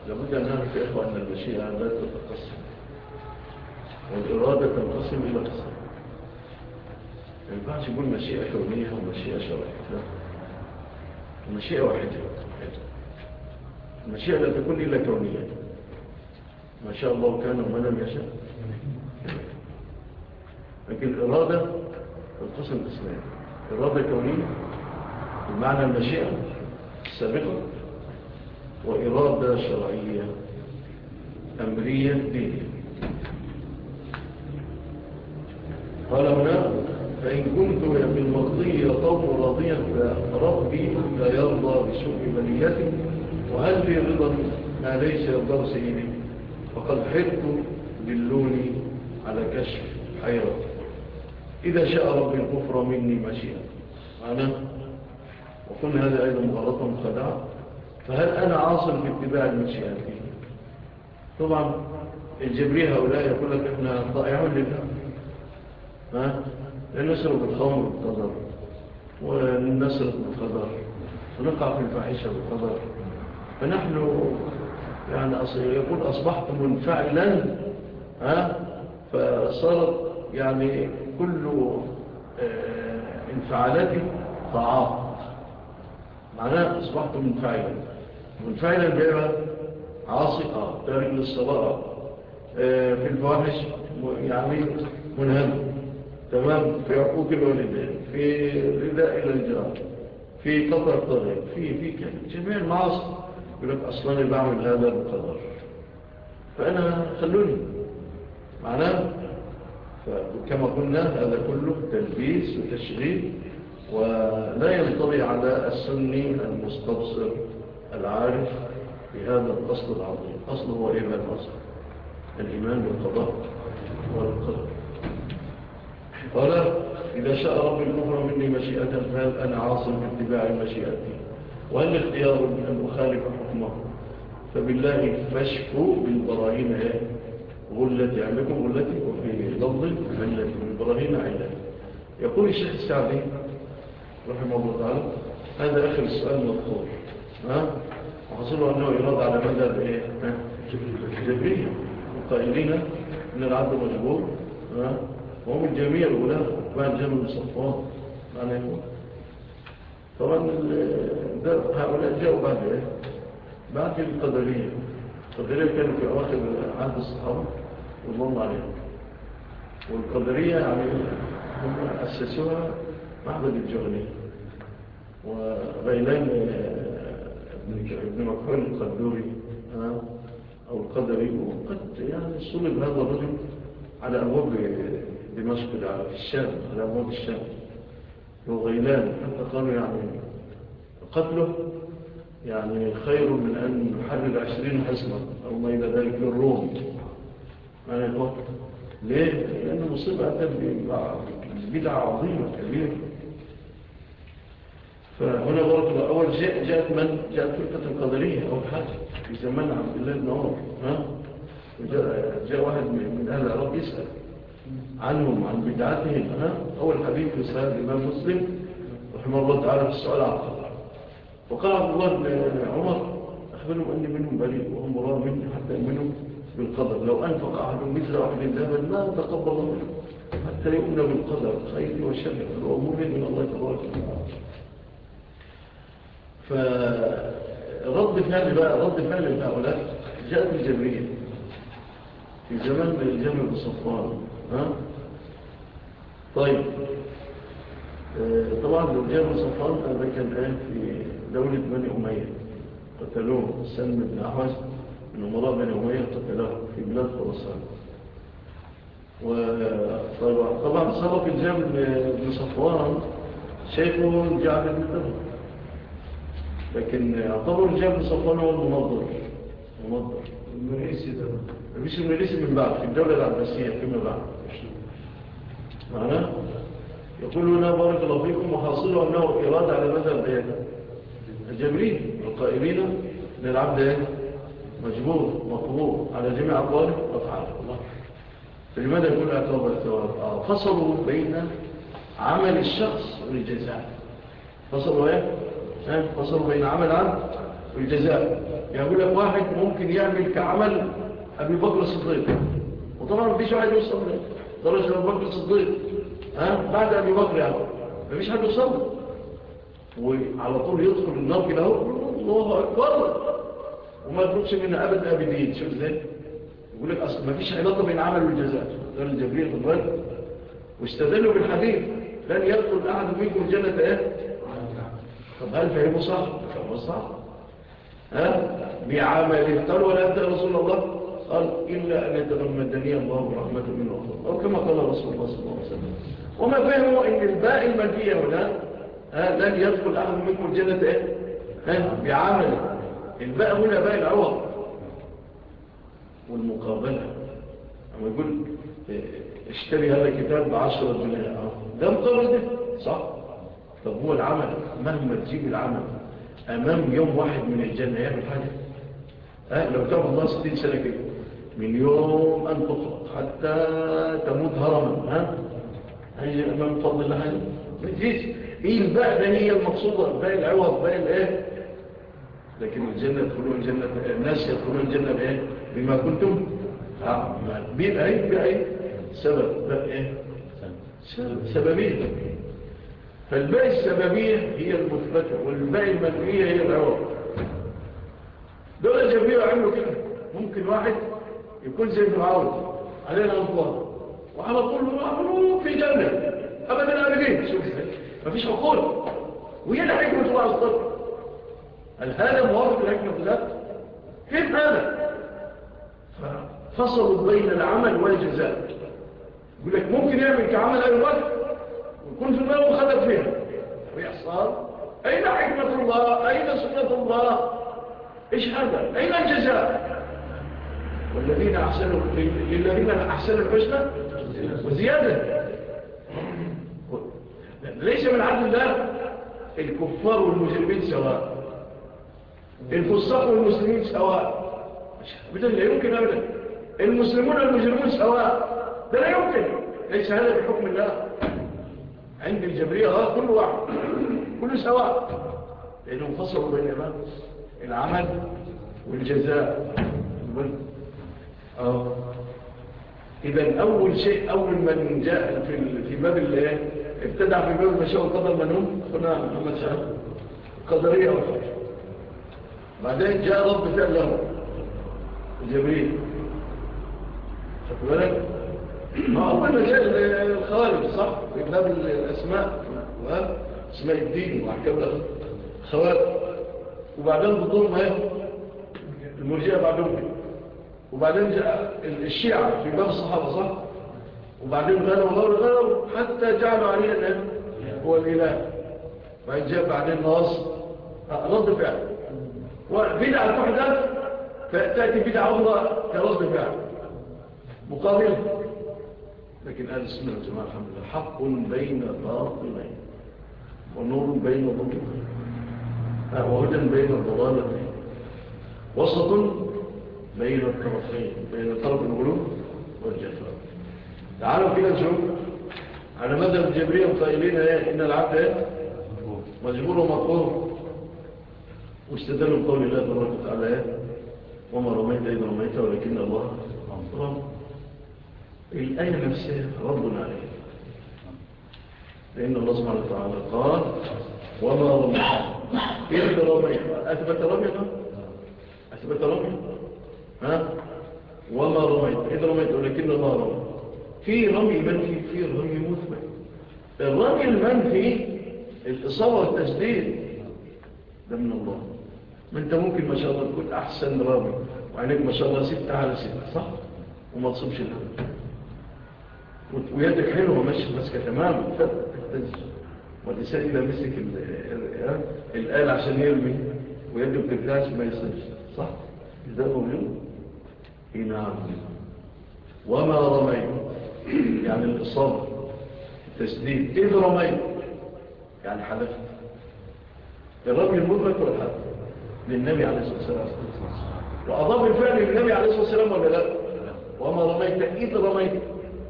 لابد أن نعرف يا إخوة أن المشيئة لا تتقسم والإرادة تنقسم إلى قسم. ما ينفعش يقول مشيئة كونية ومشيئة شرعية المشيئة واحدة. المشيئة لا تكون إلا كونية. ما شاء الله كان وما لم يشاء لكن الإرادة تنقسم قسمين إرادة كونية بمعنى المشيئة السابقة وإرادة شرعية أمرية دينية قال هنا فإن كنت بالمرضية قوم راضيا فربي لا يرضى بسوء بنيتي وهل لي رضا ما ليس يرضى سيدي فقد حرت دلوني على كشف حيرة. إذا شاء ربي الكفر مني مشيئة. معنى وقلنا هذا أيضا مغلطة مخدعة فهل أنا عاصل باتباع المشيئة؟ فيه طبعا الجبرية هؤلاء يقول لك إحنا ضائعون لله. ها؟ نسرق الخمر بالقدر ونسرق بالقدر ونقع في الفاحشة بالقدر فنحن يعني يقول أصبحت منفعلا ها؟ فصارت يعني كل آه، انفعالاتي طاعات. معناه أصبحت منفعلا منفعلا بإيه عاصي. تارك للصلاة آه، في الفواحش يعني منهم. تمام؟ في عقوق الوالدين في رداء إلى في قطع الطريق في في كده جميع المعاصي يقول لك أصلا أنا بعمل هذا بقدر فأنا خلوني. معناه؟ فكما قلنا هذا كله تلبيس وتشغيل ولا ينطبع على السني المستبصر. العارف بهذا الأصل العظيم. أصله هو إيه الأصل؟ الإيمان بالقضاء والقدر. قال إذا شاء رب الكفر مني مشيئة فهل أنا عاصم باتباع مشيئتي؟ وهل اختيار أن أخالف حكمه؟ فبالله فاشفوا بالبراهين؟ غلتي عندكم غلتي وفي لفظ علتي بالبراهين علتي يقول الشيخ السعدي رحمه الله تعالى هذا آخر السؤال مذكور وحصله أنه يراد على مدى إيه؟ ها؟ جبرية القائلين أن العبد مجبور وهم الجميع الغلاة بعد جمع صفوان معنى يقول طبعا هؤلاء جاءوا بعد إيه؟ بعد القدرية. القدرية كانوا في أواخر عهد الصحابة والله عليهم. والقدرية يعني هم أسسوها معبد الجهني وغيلان ابن مكحول القدوري أو القدري وقد يعني صلب هذا الرجل على أبواب دمشق في الشام على أبواب الشام وغيلان حتى قالوا يعني قتله يعني خير من أن يحرر عشرين حصنا أو ما إلى ذلك للروم يعني ليه؟ لأن مصيبة أتى بدعة عظيمة كبيرة. فهنا الله أول جاء جاءت من؟ جاءت فرقة القدرية أول حاجة في زمان عبد الله بن عمر ها؟ وجاء جاء واحد من أهل العراق يسأل عنهم عن بدعتهم ها؟ أول حديث في صحيح الإمام مسلم رحمه الله تعالى في السؤال عن القدر وقال عبد الله بن عمر أخبرهم أني منهم بريء وهم مراه مني حتى يؤمنوا بالقدر لو أنفق أحدهم مثل واحد ذهبا ما تقبل منه حتى يؤمن بالقدر خير وشر الأمور من الله تبارك وتعالى فرد فعل بقى رد فعل هؤلاء جاءت الجبرية في زمن الجمع بصفوان ها؟ طيب. آه، طبعا الجمع بصفوان هذا كان آه في دولة بني أمية. قتلوه سلم بن أحوز من أمراء بني أمية قتلوه في بلاد خراسان وطبعا طبعا سبق الجمع بن صفوان شيخه جعل بن تبر لكن يعتبر بن صفوان هو المنظر. المنظر. المريسي ده. مفيش المريسي من بعد في الدولة العباسية فيما بعد. معناه يقول هنا بارك الله فيكم وحاصله أنه إرادة على مدى البيادة الجبرين العبد إيه مجبور مطلوب على جميع اقواله وافعاله الله فلماذا يكون اعتراض الثواب آه فصلوا بين عمل الشخص والجزاء. فصلوا إيه؟ فصلوا بين عمل عبد والجزاء. يقول لك واحد ممكن يعمل كعمل أبي بكر الصديق. وطبعا ما فيش واحد يوصل درجة أبي بكر الصديق. ها؟ بعد أبي بكر يعني ما فيش حد يوصل وعلى طول يدخل النار كده الله أكبر. وما يطلبش منها ابد ابدين شوف إزاي. يقول لك أصل ما فيش علاقة بين عمل والجزاء. قال في الغد واستدلوا بالحديث. لن يدخل أحد منكم الجنة إيه طب هل فهموا صح؟ فهموا صح. ها؟ بعمل قال ولا انت رسول الله؟ قال إلا أن يتغمدني الله برحمته منه أو كما قال رسول الله صلى الله عليه وسلم. وما فهموا إن الباء المنفيه هنا لن يدخل أحد منكم الجنة إيه؟ بعمل الباء هنا باء العوض. والمقابلة. أما يقول إشتري هذا الكتاب بعشرة جنيه ده مقابل ده صح؟ طب هو العمل مهما تجيب العمل؟ أمام يوم واحد من الجنة يعمل حاجة أه لو كان الله ستين سنة كده من يوم أن تخلق حتى تموت هرما ها؟ هيجي أمام فضل الله حاجة ما تجيش. إيه الباء ده هي المقصودة باء العوض باء الإيه؟ لكن الجنة يدخلون الجنة الناس يدخلون الجنة بإيه؟ بما كنتم أعمال بأي بأي سبب. بأي سببية فالباقي السببية هي المثبتة والباقي المنفية هي العوض دولة جميلة عملوا كده. ممكن واحد يكون زي فرعون علينا أنطوار وعلى طول عملوا في جنة. أبدا أبدين شوف مفيش عقول. وهي الحكمة الله وجل. هل هذا موافق الحكمة ذات كيف هذا؟ فصلوا بين العمل والجزاء. يقول لك ممكن يعمل كعمل أي وقت في المال مخلف فيها. ويحصل أين حكمة الله؟ أين سنة الله؟ إيش هذا؟ أين الجزاء؟ والذين أحسنوا للذين أحسنوا الحسنى وزيادة. ليس من عدل الله الكفار والمجرمين سواء. الفساق والمسلمين سواء. أبدا لا يمكن أبدا. المسلمون والمجرمون سواء. ده لا يمكن. ليس هذا بحكم الله. عند الجبرية ها كل واحد كل سواء. لأنهم فصلوا بين العمل والجزاء آه. إذا أول شيء أول من جاء في في باب الله ابتدع في باب المشاء والقدر من هم قلنا محمد شهد قدرية والفجر بعدين جاء رب فعل له جبريل. شوف بالك؟ ما أول جاء الخوارج صح؟ في باب الأسماء أسماء الدين وأحكام الخوارج. وبعدين ضدهم هي؟ المرجئة بعدهم. وبعدين جاء الشيعة في باب الصحابة صح؟ وبعدين غلوا غلوا غلوا حتى جعلوا عليه أنه هو الإله. وبعدين جاء بعدين نواصل رد فعل. وبدعة تحدث فتأتي بدعة أخرى كرد فعل. مقابل. لكن أهل السنة والجماعة الحمد لله حق بين باطلين ونور بين ضمين وهدى بين الضلالتين. وسط بين الطرفين بين طرف الغلو والجفاء. تعالوا كده نشوف على مدى الجبرية قائلين إن العبد مجبور ومطلوب واستدلوا بقول الله تبارك وتعالى وما رميت إذا رميت ولكن الله رمى الآية نفسها ربنا عليه لأن الله سبحانه وتعالى قال وما رميت إذا رميت أثبت رميت أثبت رميت ها؟ وما رميت؟ إذا رميت ولكن الله رمى. في رمي منفي في رمي مثبت الرمي المنفي الإصابة والتسديد ده من الله. ما أنت ممكن ما شاء الله تكون أحسن رامي وعينك ما شاء الله ستة على ستة صح؟ وما تصبش الهدف ويدك حلوة ماشية ماسكة تمام. تهتز والإنسان إذا مسك الآل عشان يرمي ويده بترتاش ما يصيرش. صح؟ إذا موجود إيه نعم وما رميت؟ يعني الإصابة التسديد إذ رميت؟ يعني حلفت. الرمي المدرك والحلف للنبي عليه الصلاة والسلام. وأضاف الفعل للنبي عليه الصلاة والسلام ولا لا؟ وما رميت؟ إذ رميت؟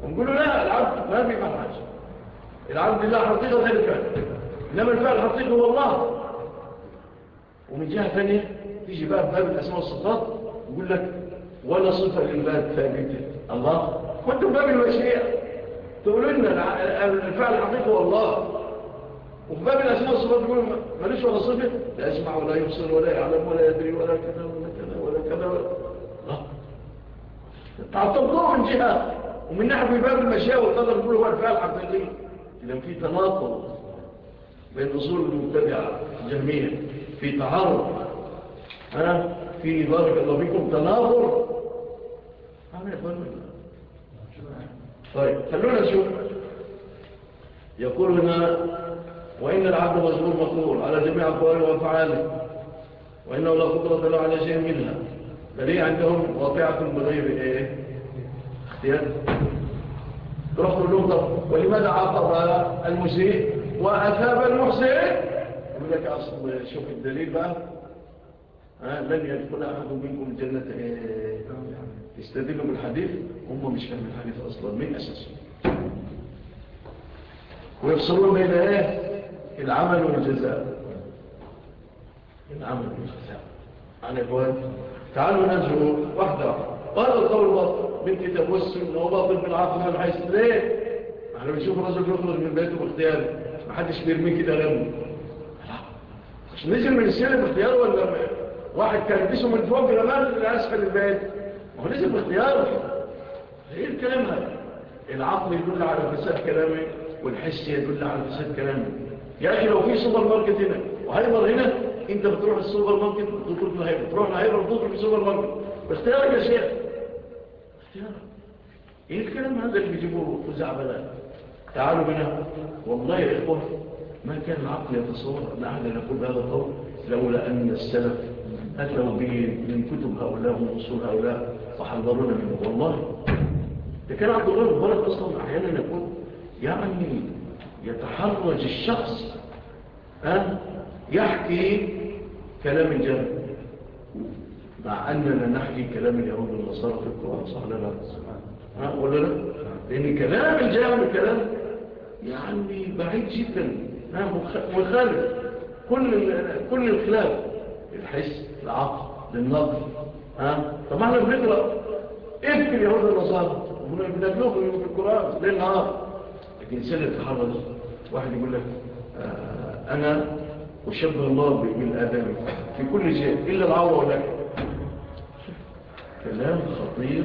ونقول لا العبد ما في فرحاج العبد الله حقيقة غير الفعل. إنما الفعل حقيقة هو الله. ومن جهة ثانية تيجي بقى باب الأسماء والصفات يقول لك ولا صفة لله ثابتة. الله. وأنتم باب المشيئة تقولوا لنا الفعل الحقيقي هو الله. وفي باب الأسماء والصفات يقولوا ماليش ولا صفة. لا يسمع ولا يبصر ولا يعلم ولا يدري ولا كذا ولا كذا ولا كذا ولا. تعطبوه من جهة. ومن ناحية في باب المشيئة والقدر يقولوا هو الفعل الحقيقي. إذا في تناقض بين أصول المبتدعة جميع في تعارض ها؟ في بارك الله فيكم تناظر طيب خلونا نشوف. يقول هنا وإن العبد مجبور مقبول على جميع أقواله وأفعاله وإنه لا قدرة له على شيء منها بل هي عندهم واقعة بغير إيه؟ اختيار تروح لهم ولماذا عاقب المسيء؟ وأثاب المحسن. يقول لك أصل شوف الدليل بقى. لن يدخل أحد منكم الجنة. يستدلوا بالحديث. هم مش فاهم الحديث أصلا. من أساسه ويفصلون بين إيه؟ العمل والجزاء. العمل والجزاء. عن إخوان تعالوا نرجو واحدة قال القول باطل من والسنة وباطل بالعقل من حيث ليه إحنا بنشوف الرجل يخرج من بيته باختياره ما حدش بيرميه كده غمه مش نزل من السنة باختياره ولا واحد كان بيسه من فوق لمان لأسفل البيت. ما هو نزل باختياره. إيه الكلام هذا؟ العقل يدل على فساد كلامه والحس يدل على فساد كلامه يا أخي لو في سوبر ماركت هنا و hyper هنا أنت بتروح السوبر ماركت في ال hyper تروح ال hyper بتدخل في السوبر ماركت. باختيارك يا شيخ. إيه الكلام هذا اللي بيجيبوه خزعبلات تعالوا بنا. والله يا إخوة ما كان العقل يتصور أن أحد يقول هذا القول لولا أن السلف أتوا به من كتب هؤلاء ومن أصول هؤلاء فحذرونا منه. والله ده كان عبد الله المبارك أصلا أحيانا يقول يعني يتحرج الشخص أن يحكي كلام الجنة مع أننا نحكي كلام اليهود والنصارى في القرآن صح لا؟ لا ولا لا؟ لأن كلام الجامع كلام يعني بعيد جدا مخالف. كل كل الخلاف الحس العقل للنظر ها. طب إحنا بنقرأ. إيه في اليهود والنصارى؟ بنتلوه في القرآن ليل نهار لكن سنه تحرج واحد يقول لك آه أنا أشبه الله بالآدم في كل شيء إلا العوره واللحم كلام خطير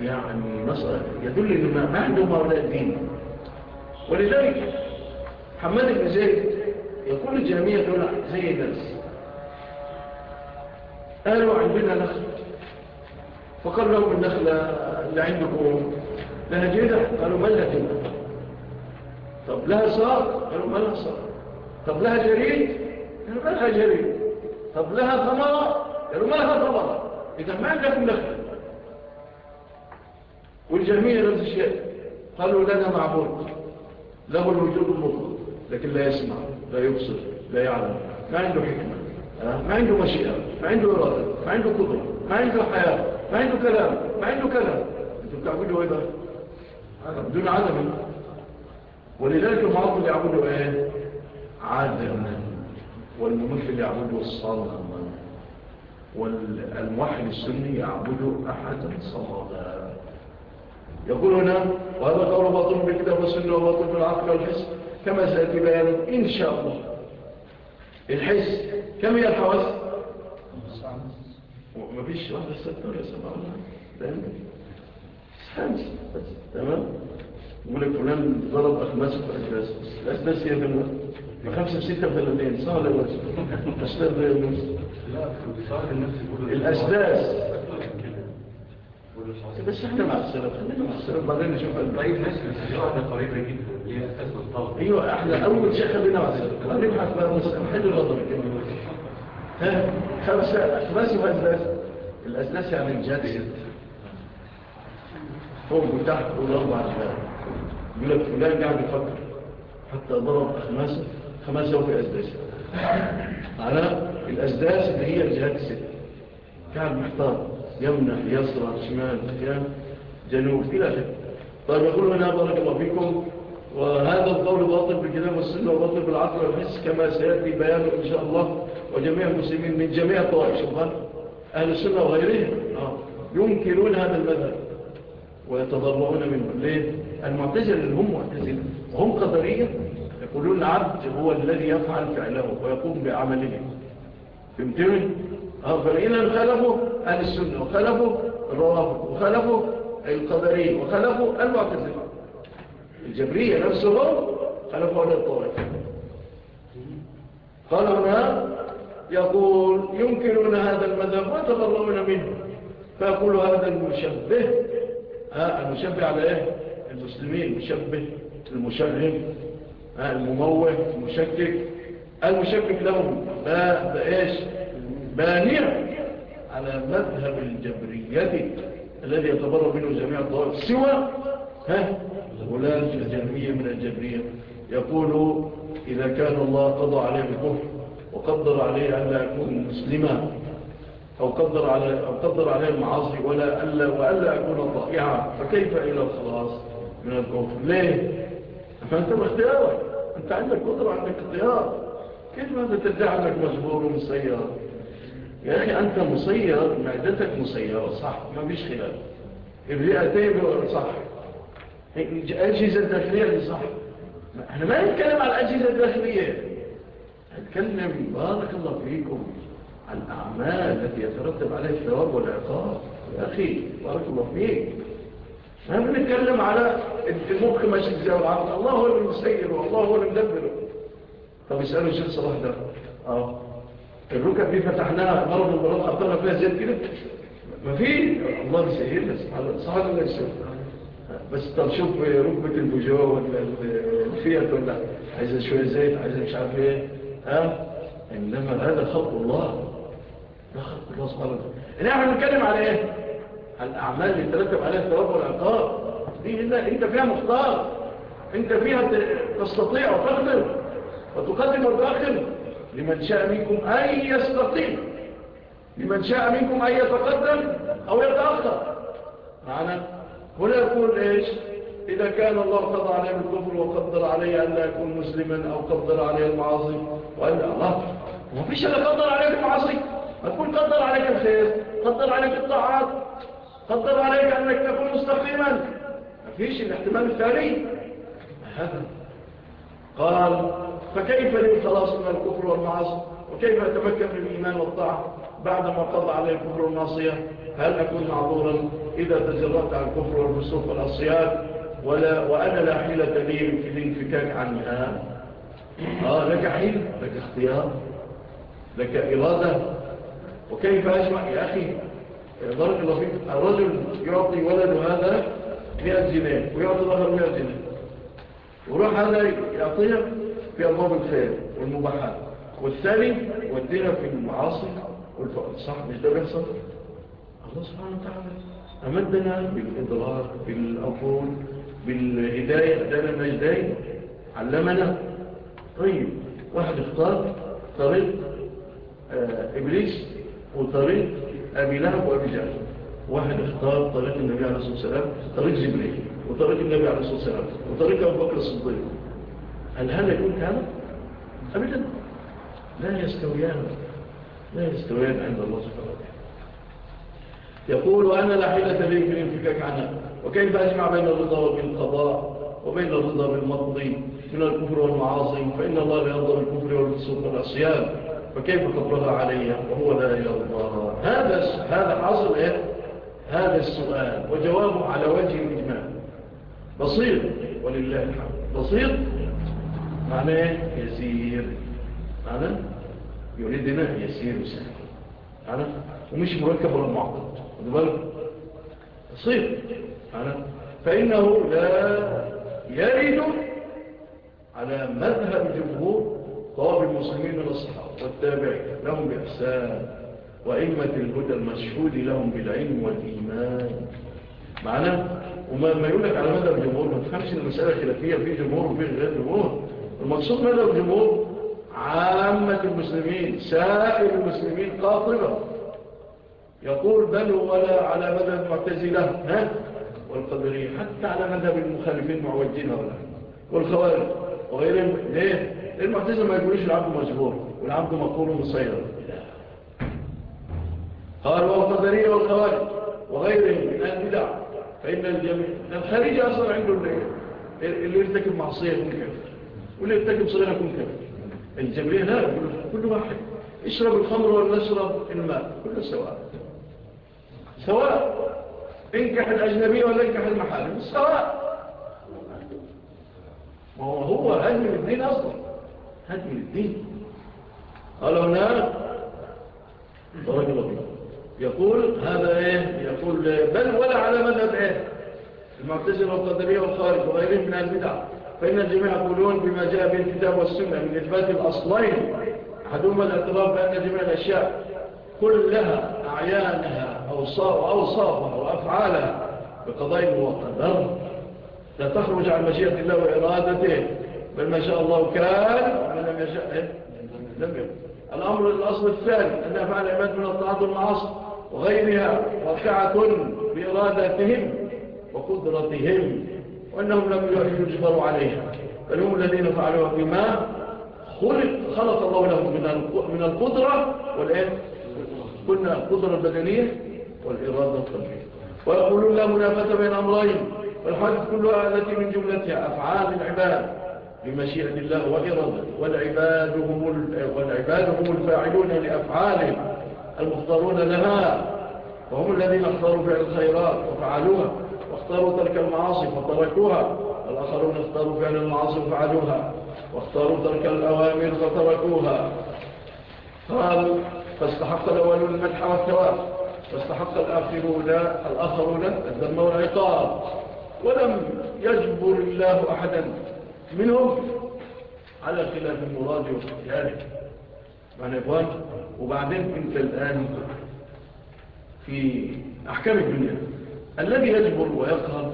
يعني مسألة يدل ان ما عندهم هؤلاء الدين. ولذلك حماد بن زيد يقول الجهمية دول زي الناس قالوا عندنا نخل. فقال لهم النخلة اللي عندكم لها جيدة قالوا ما لها جيدة طب لها صار؟ قالوا ما لها صار. طب لها جريد؟ قالوا ما لها جريد. طب لها ثمرة؟ قالوا ما لها ثمرة. إذا ما عندكم نخلة والجميع نفس الشيء. قالوا لنا معبود له الوجود المطلق لكن لا يسمع لا يبصر لا يعلم. ما عنده حكمة ما عنده مشيئة ما عنده إرادة ما عنده قدرة ما عنده حياة ما عنده كلام ما عنده كلام. أنتوا بتعبدوا إيه بقى بدون عدم. ولذلك المعطل يعبدوا إيه؟ عدما والممثل يعبدوا الصنم. والموحد السني يعبدوا أحدا صمدا. يقول هنا وهذا قول باطل بالكتاب والسنة وباطل بالعقل والحس كما سيأتي بيانه إن شاء الله. الحس كم هي الحواس؟ ما فيش واحدة ستة ولا سبعة ولا خمس بس تمام؟ يقول لك فلان ضرب أخماسه في الأسلاس الأسلاس هي فلان خمسة ستة وثلاثين صح ولا بس أسلاس زي النص الأسلاس بس إحنا مع السلف خلينا مع السلف بعدين نشوف طيب ناس الواحدة قريبة جدا أيوه إحنا أول شيء خلينا مع السلف بعدين نبحث بقى مثلا حل النظر كده ها خمسة. خماسي وأسلاس الأسلاس يعني الجاد فوق وتحت والأربع أسلاس يقول لك فلان قاعد يفكر حتى ضرب خماسة خماسة وفي أسلاس على الأسداس اللي هي الجهات الست كعب محتار. يمنع يسرى شمال يم جنوب إلى آخره. طيب يقول هنا بارك الله فيكم. وهذا القول باطل بالكتاب والسنة وباطل بالعقل والحس كما سيأتي بيانه إن شاء الله. وجميع المسلمين من جميع الطوائف سبحان أهل السنة وغيرهم. آه. ينكرون هذا المذهب. ويتضرعون منه. ليه؟ المعتزل هم معتزل وهم قدرية. يقولون العبد هو الذي يفعل فعله ويقوم بعمله. فهمتني؟ فإذا خلفوا أهل السنة وخلفوا الروافض وخلفوا القدرية وخلفوا المعتزل الجبرية نفسهم خلفوا هذا الطوائف قال هنا يقول ينكرون هذا المذهب ويتضرعون منه. فيقول هذا المشبه ها المشبه على إيه؟ المسلمين المشبه المشرم ها المموه المشكك. المشكك لهم بايش بانية على مذهب الجبرية الذي يتبرر منه جميع الضوائف سوى ها؟ ولاة الجهمية من الجبرية. يقول إذا كان الله قضى عليه بكفر وقدر عليه أن لا يكون مسلما أو قدر عليه, أو قدر عليه المعاصي ولا ألا وألا يكون طائعا فكيف إلى الخلاص من الكفر؟ ليه؟ فأنت باختيارك أنت عندك قدرة عندك اختيار. كيف تدعي أنك مجبور ومسير؟ يا أخي أنت مسير معدتك مسيرة صح. ما فيش خلاف. الرئتين صح. الأجهزة الداخلية صح. إحنا ما نتكلم على الأجهزة الداخلية. نتكلم بارك الله فيكم عن الأعمال التي يترتب عليها الثواب والعقاب. يا أخي بارك الله فيك. ما بنتكلم على المخ ماشي إزاي والعقل الله هو اللي مسير والله هو اللي مدبر. طب يسألوا الشيخ صلاح ده؟ آه. الركب دي فتحناها مرة من المرات فيها زيت كده. ما في. الله يسهل صح ولا يسهل بس طب شوف ركبة البجوة ولا الفيات ولا عايزة شوية زيت عايزة مش عارف إيه. ها؟ إنما هذا خلق الله. ده خلق الله سبحانه وتعالى. إحنا بنتكلم على إيه؟ على الأعمال اللي ترتب عليها الثواب والعقاب. دي هنا انت فيها مختار. انت فيها تستطيع وتقدر. وتقدم وتأخر لمن شاء منكم أن يستقيم لمن شاء منكم أن يتقدم أو يتأخر. معنا هنا يقول إيش؟ إذا كان الله قضى عليه بالكفر وقدر عليه أن لا يكون مسلما أو قدر عليه المعاصي وأن الله. ما فيش ألا قدر عليك المعاصي. أقول قدر عليك الخير قدر عليك الطاعات. قدر عليك أنك تكون مستقيما. ما فيش الاحتمال الثاني. هذا. قال فكيف للخلاص من الكفر والمعاصي؟ وكيف يتمكن من الإيمان والطاعة بعدما قضى عليه الكفر والمعصية؟ هل أكون معذورا إذا تجربت عن الكفر والفسوق والعصيات ولا وأنا لا حيلة لي في الانفكاك عنها. آه لك حيل لك اختيار لك إرادة. وكيف أجمع يا أخي؟ الله فيك الرجل يعطي ولده هذا 100 جنيه ويعطي الآخر 100 جنيه. وروح هذا يعطيها في أبواب الخير والمباحات. والثاني ودينا في المعاصي والفقر. صح؟ مش ده بيحصل؟ الله سبحانه وتعالى أمدنا بالإدراك بالأفول بالهداية أدانا النجدين. علمنا. طيب واحد اختار طريق آه إبليس وطريق أبي لهب وأبي جهل. واحد اختار طريق النبي عليه الصلاة والسلام طريق جبريل وطريق النبي عليه الصلاة والسلام وطريق أبو بكر الصديق. هل هذا يكون كامل؟ أبدا. لا يستويان. لا يستويان عند الله سبحانه وتعالى. يقول أنا لا حيلة لي في الانفكاك عنها. وكيف أجمع بين الرضا وبين القضاء وبين الرضا بالمضي من الكفر والمعاصي. فإن الله لا يرضى بالكفر والفسوق والعصيان. فكيف قبلها علي وهو لا يرضى؟ هذا هذا حاصل إيه؟ هذا السؤال وجوابه على وجه الإجمال بسيط ولله الحمد. بسيط؟ معناه يسير. معناه يريدنا يسير وسهل. معناه؟ ومش مركب ولا معقد. بسيط. معناه؟ فإنه لا يرد على مذهب جمهور طواب المسلمين من الصحابة والتابعين لهم بإحسان وإمة الهدى المشهود لهم بالعلم والإيمان. معناه وما ما يقول لك على مذهب الجمهور ما تفهمش المسألة خلافية في جمهور وفي غير جمهور. المقصود مذهب الجمهور عامة المسلمين سائر المسلمين قاطبة. يقول بل ولا على مذهب المعتزلة ها؟ والقدرية حتى على مذهب المخالفين المعوجين ولا والخوارج وغيرهم. ليه؟ المعتزلة ما يقولوش العبد مجبور والعبد مقول مصير. قال والقدرية والخوارج وغيرهم من البدع فإن الجميع الخارج أصلا عنده اللي يرتكب معصية يكون كافر واللي يرتكب صغيرة يكون كافر. الجميع لا كل واحد. اشرب الخمر ولا اشرب الماء كله سواء. سواء انكح الأجنبية ولا انكح المحارم سواء. وهو هو هدم الدين أصلا. هدم الدين قال هنا بارك الله يقول هذا إيه؟ يقول بل ولا على مذهب إيه المعتزلة والقدرية والخارج وغيرهم من البدع. فإن الجميع يقولون بما جاء به الكتاب والسنة من إثبات الأصلين. أحدهما الاعتراف بأن جميع الأشياء كلها أعيانها وأوصافها وأفعالها بقضاء وقدر. لا تخرج عن مشيئة الله وإرادته. بل ما شاء الله كان ومن لم يشاء إيه؟ لم يكن. الأمر الأصل الثاني أن أفعال العباد من الطاعات والمعاصي وغيرها واقعة بإرادتهم وقدرتهم وأنهم لم يجبروا عليها بل هم الذين فعلوا بما خلق, خلق الله لهم من القدرة والإيه؟ قلنا القدرة البدنية والإرادة القلبية ويقولون لا منافة بين أمرين والحدث كلها التي من جملتها أفعال العباد. بمشيئة الله وإرادة. والعباد هم, والعباد هم الفاعلون لأفعالهم المختارون لها. وهم الذين اختاروا فعل الخيرات وفعلوها واختاروا ترك المعاصي فتركوها. والآخرون اختاروا فعل المعاصي وفعلوها واختاروا ترك الأوامر فتركوها. قال فاستحق الأولون المدح والثواب واستحق الآخرون الآخرون الذم والعقاب. ولم يجبر الله أحدا منهم على خلاف المراد واختياره معنى إخوان وبعدين انت الآن في أحكام الدنيا. الذي يجبر ويقهر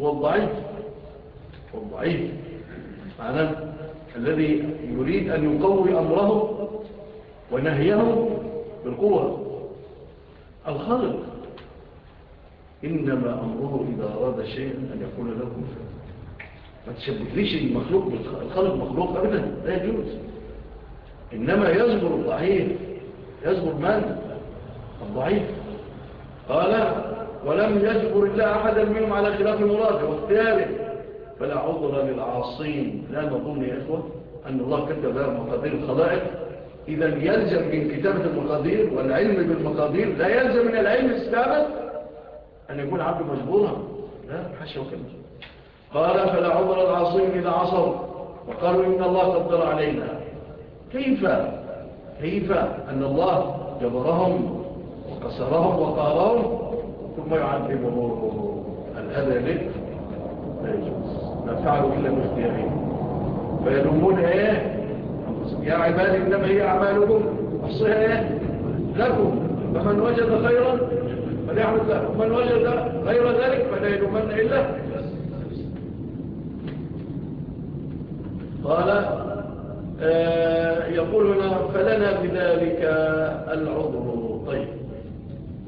هو الضعيف. هو الضعيف. معنى الذي يريد أن يقوي أمره ونهيه بالقوة. الخلق إنما أمره إذا أراد شيئا أن يكون له ما تشبهليش المخلوق الخلق مخلوق أبدا لا يجوز. إنما يصبر الضعيف يصبر من؟ الضعيف. قال ولم يجبر الله أحدا منهم على خلاف مراده واختياره فلا عذر للعاصين. لا نظن يا إخوة أن الله كتب مقادير الخلائق. إذا يلزم من كتابة المقادير والعلم بالمقادير لا يلزم من العلم السابق أن يكون عبد مجبورا. لا حشا وكلمة قال فلا العاصين إذا عصوا وقالوا إن الله قدر علينا. كيف؟ كيف؟ أن الله جبرهم وقصرهم وقارهم ثم يعذبهم. الأذى لك؟ لا يجوز. ما فعلوا إلا باختيارهم فيلومون إيه؟ يا عبادي إنما هي أعمالكم. أحصيها إيه؟ لكم. فمن وجد خيرا فليحمد الله ومن وجد غير ذلك فلا يلومن إلا قال آه يقول هنا فلنا بذلك العذر. طيب.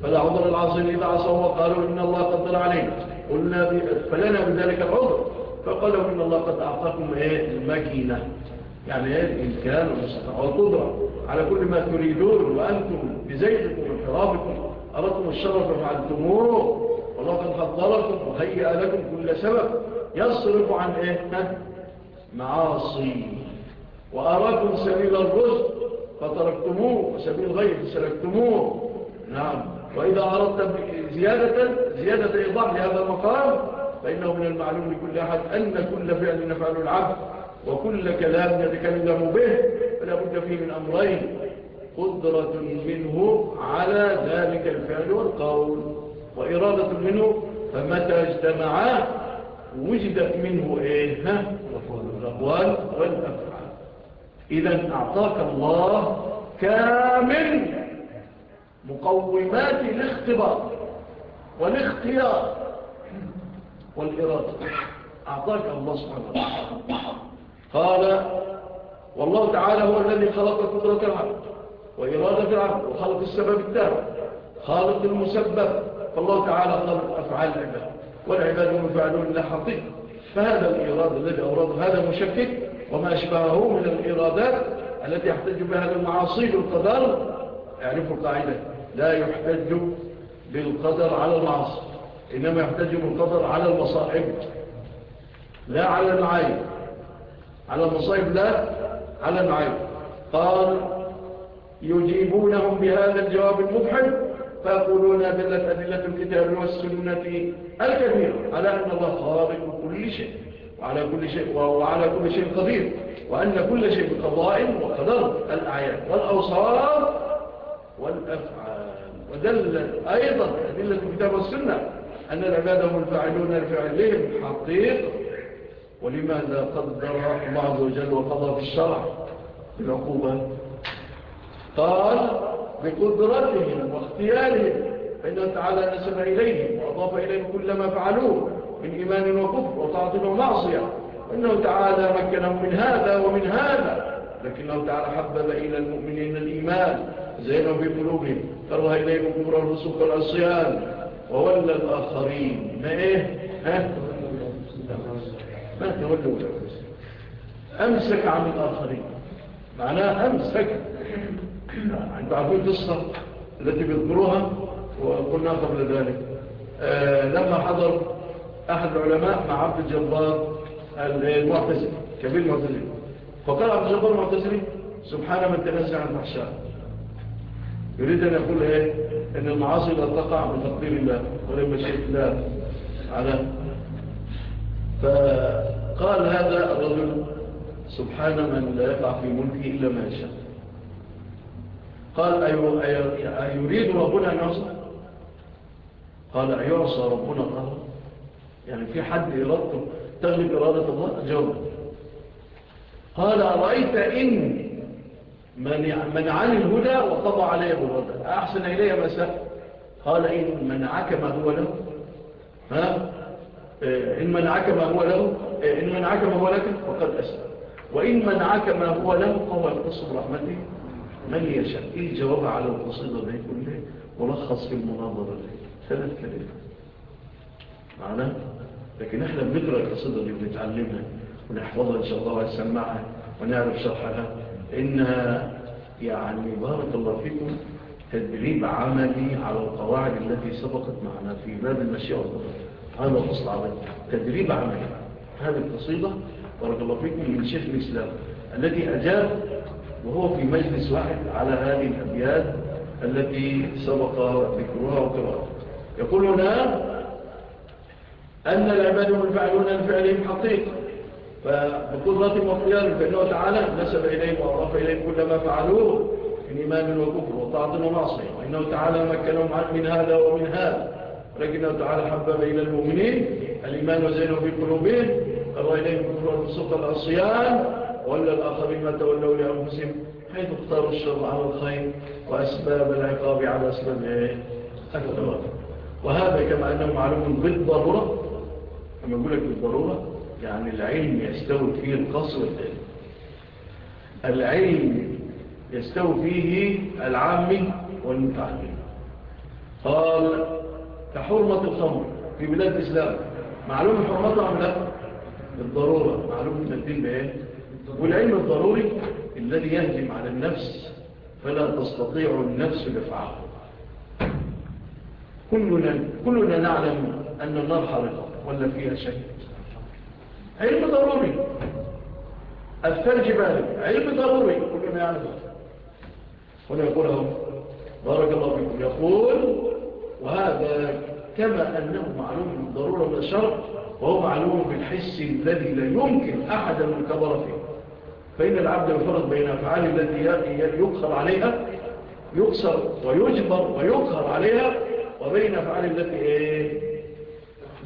فلا عذر العاصين إذا عصوا وقالوا إن الله قدر علينا. قلنا فلنا بذلك العذر. فقالوا إن الله قد أعطاكم إيه؟ المكينة. يعني إيه؟ الإمكان والقدرة على كل ما تريدون وأنتم بزيدكم وانحرابكم أردتم الشرف فعلتموه والله قد خطركم وهيئ لكم كل سبب. يصرف عن إيه؟ معاصي وأراكم سبيل الرزق فتركتموه وسبيل الغيب سلكتموه. نعم. وإذا أردت زيادة زيادة إيضاح لهذا المقام فإنه من المعلوم لكل أحد أن كل فعل نفعل العبد وكل كلام يتكلم به فلا بد فيه من أمرين. قدرة منه على ذلك الفعل والقول وإرادة منه فمتى اجتمعا وجدت منه إيه؟ الأقوال والأفعال. إذا أعطاك الله كامل مقومات الاختبار والاختيار والإرادة. أعطاك الله سبحانه وتعالى. قال والله تعالى هو الذي خلق قدرة العبد وإرادة العبد وخلق السبب التابع خالق المسبب. فالله تعالى خلق أفعال العباد والعباد هم لا حقيقة فهذا الإرادة الذي أورده هذا مشكك وما أشبهه من الإرادات التي يحتج بها المعاصي بالقدر. يعرف القاعدة. لا يحتج بالقدر على المعاصي إنما يحتج بالقدر على المصائب. لا على المعايب. على المصائب لا على المعايب. قال يجيبونهم بهذا الجواب المبحث فيقولون أدلة أدلة الكتاب والسنة الكثير على أن الله خالق كل شيء وعلى كل شيء وعلى كل شيء قدير وأن كل شيء بقضاء وقدر الأعيان والأوصار والأفعال ودل أيضا أدلة الكتاب والسنة أن العباد هم الفاعلون لفعلهم حقيقة ولماذا قدر الله عز وجل وقضى في الشرع بالعقوبة قال بقدرتهم واختيارهم فإنه تعالى نسب إليهم وأضاف إليهم كل ما فعلوه من إيمان وكفر وطاعة ومعصية. وإنه تعالى مكنهم من هذا ومن هذا. لكنه تعالى حبب إلى المؤمنين الإيمان زينوا في قلوبهم كره إليهم كفر الرسوك والعصيان. وولى الآخرين. ما إيه؟ ها؟ ما تولوا. أمسك عن الآخرين. معناه أمسك. أنت عارفين القصة التي بيذكروها وقلنا قبل ذلك. آه لما حضر أحد العلماء مع عبد الجبار المعتزل كبير المعتزل فقال عبد الجبار المعتزلي سبحان من تنزع عن المحشاء. يريد أن يقول إيه؟ إن المعاصي لا تقع من تقدير الله ولما شئت الله على. فقال هذا الرجل سبحان من لا يقع في ملكه إلا ما يشاء. قال أيريد ربنا أن يعصى؟ قال أيعصى ربنا قال. يعني في حد إرادته تغلب إرادة الله؟ جاوب قال أرأيت إن منعني الهدى وقضى علي بالهدى أحسن إلي ما سأل قال إن منعك ما هو له. ها؟ إن منعك ما هو له. إن منعك ما هو لك فقد أسلم. وإن منعك ما هو له فهو يقتص برحمته من يشاء؟ إيه الجواب على القصيدة دي كله ملخص في المناظرة ثلاث كلمات. معنا لكن إحنا بنقرأ القصيدة دي ونتعلمها ونحفظها إن شاء الله ونسمعها ونعرف شرحها. إنها يعني بارك الله فيكم تدريب عملي على القواعد التي سبقت معنا في باب المشيئة والقدر هذا الفصل عملي تدريب عملي. هذه القصيدة بارك الله فيكم من شيخ الإسلام الذي أجاب وهو في مجلس واحد على هذه الأبيات التي سبق ذكرها وقراءة يقول هنا أن العباد هم الفعلون لفعلهم حقيقة فبقدرة واختيار فإنه تعالى نسب إليهم وأضاف إليهم كل ما فعلوه من إيمان وكفر وطاعة ومعصية وإنه تعالى مكنهم من هذا ومن هذا. ولكنه تعالى حبب إلى المؤمنين. الإيمان وزينه في قلوبهم. قال إليهم كفر والفسوق العصيان. ولا الآخرين ما تولوا لأنفسهم. حيث اختاروا الشر على الخير وأسباب العقاب على أسباب الثواب وهذا كما أنه معلوم بالضرورة. كما يقول لك بالضرورة يعني العلم يستوي فيه القصر والتالي العلم يستوي فيه العام والمتعلم. قال كحرمة الخمر في بلاد الإسلام. معلوم حرمتها عن لا؟ بالضرورة. معلوم الدين بإيه؟ والعلم الضروري الذي يهجم على النفس فلا تستطيع النفس دفعه. كلنا, كلنا نعلم أن النار حرقة ولا فيها شيء. علم ضروري. الثلج بارد. علم ضروري. كلنا يعلم هنا يقوله بارك الله فيكم. يقول وهذا كما أنه معلوم بالضرورة من الشرع وهو معلوم بالحس الذي لا يمكن أحدا من كبر فيه. فإن العبد يفرق بين أفعال التي يقصر عليها يقصر ويجبر ويقهر عليها وبين أفعال التي إيه؟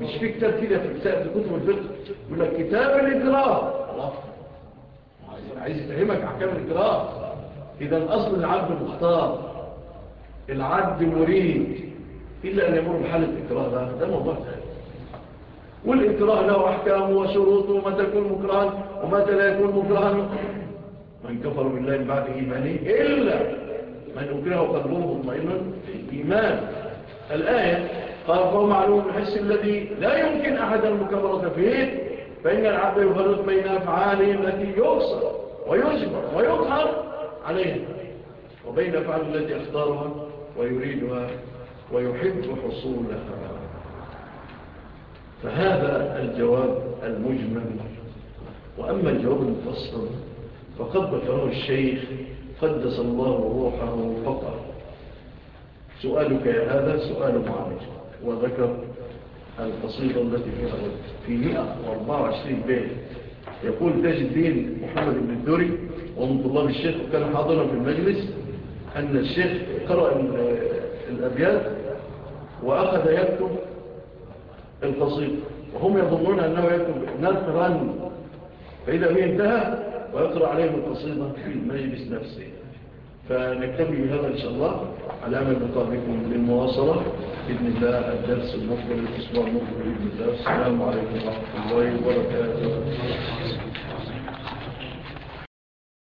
مش في كتاب كده في كتاب كتب الفقه يقول لك كتاب الإكراه الله. عايز يفهمك أحكام الإكراه إذا أصل العبد مختار العبد مريد. إلا أن يمر بحالة إكراه ده, موضوع ثاني. والإكراه له أحكام وشروط ومتى يكون مكرها ومتى لا يكون مكرها. من كفر بالله من بعد إيمانه إلا من أكره قلبه مطمئنا في إيمان الآية قال فهو معلوم الحس الذي لا يمكن أحد المكبرة فيه. فإن العبد يفرق بين أفعاله التي يغصر ويجبر ويظهر عليها وبين أفعاله التي اختارها ويريدها. ويحب حصولها فهذا الجواب المجمل. وأما الجواب المفصل فقد ذكره الشيخ قدس الله روحه فقط. سؤالك يا هذا سؤال معالج وذكر القصيدة التي فيها رد في 124 بيت. يقول تاج الدين محمد بن الدوري ومن طلاب الشيخ وكان حاضرا في المجلس أن الشيخ قرأ الأبيات وأخذ يكتب القصيدة وهم يظنون أنه يكتب نثرا. فإذا به انتهى ويقرأ عليهم القصيدة في المجلس نفسه. فنكتبي بهذا إن شاء الله على أمل بكم للمواصلة بإذن الله الدرس المقبل الأسبوع المقبل بإذن الله. السلام عليكم ورحمة الله وبركاته.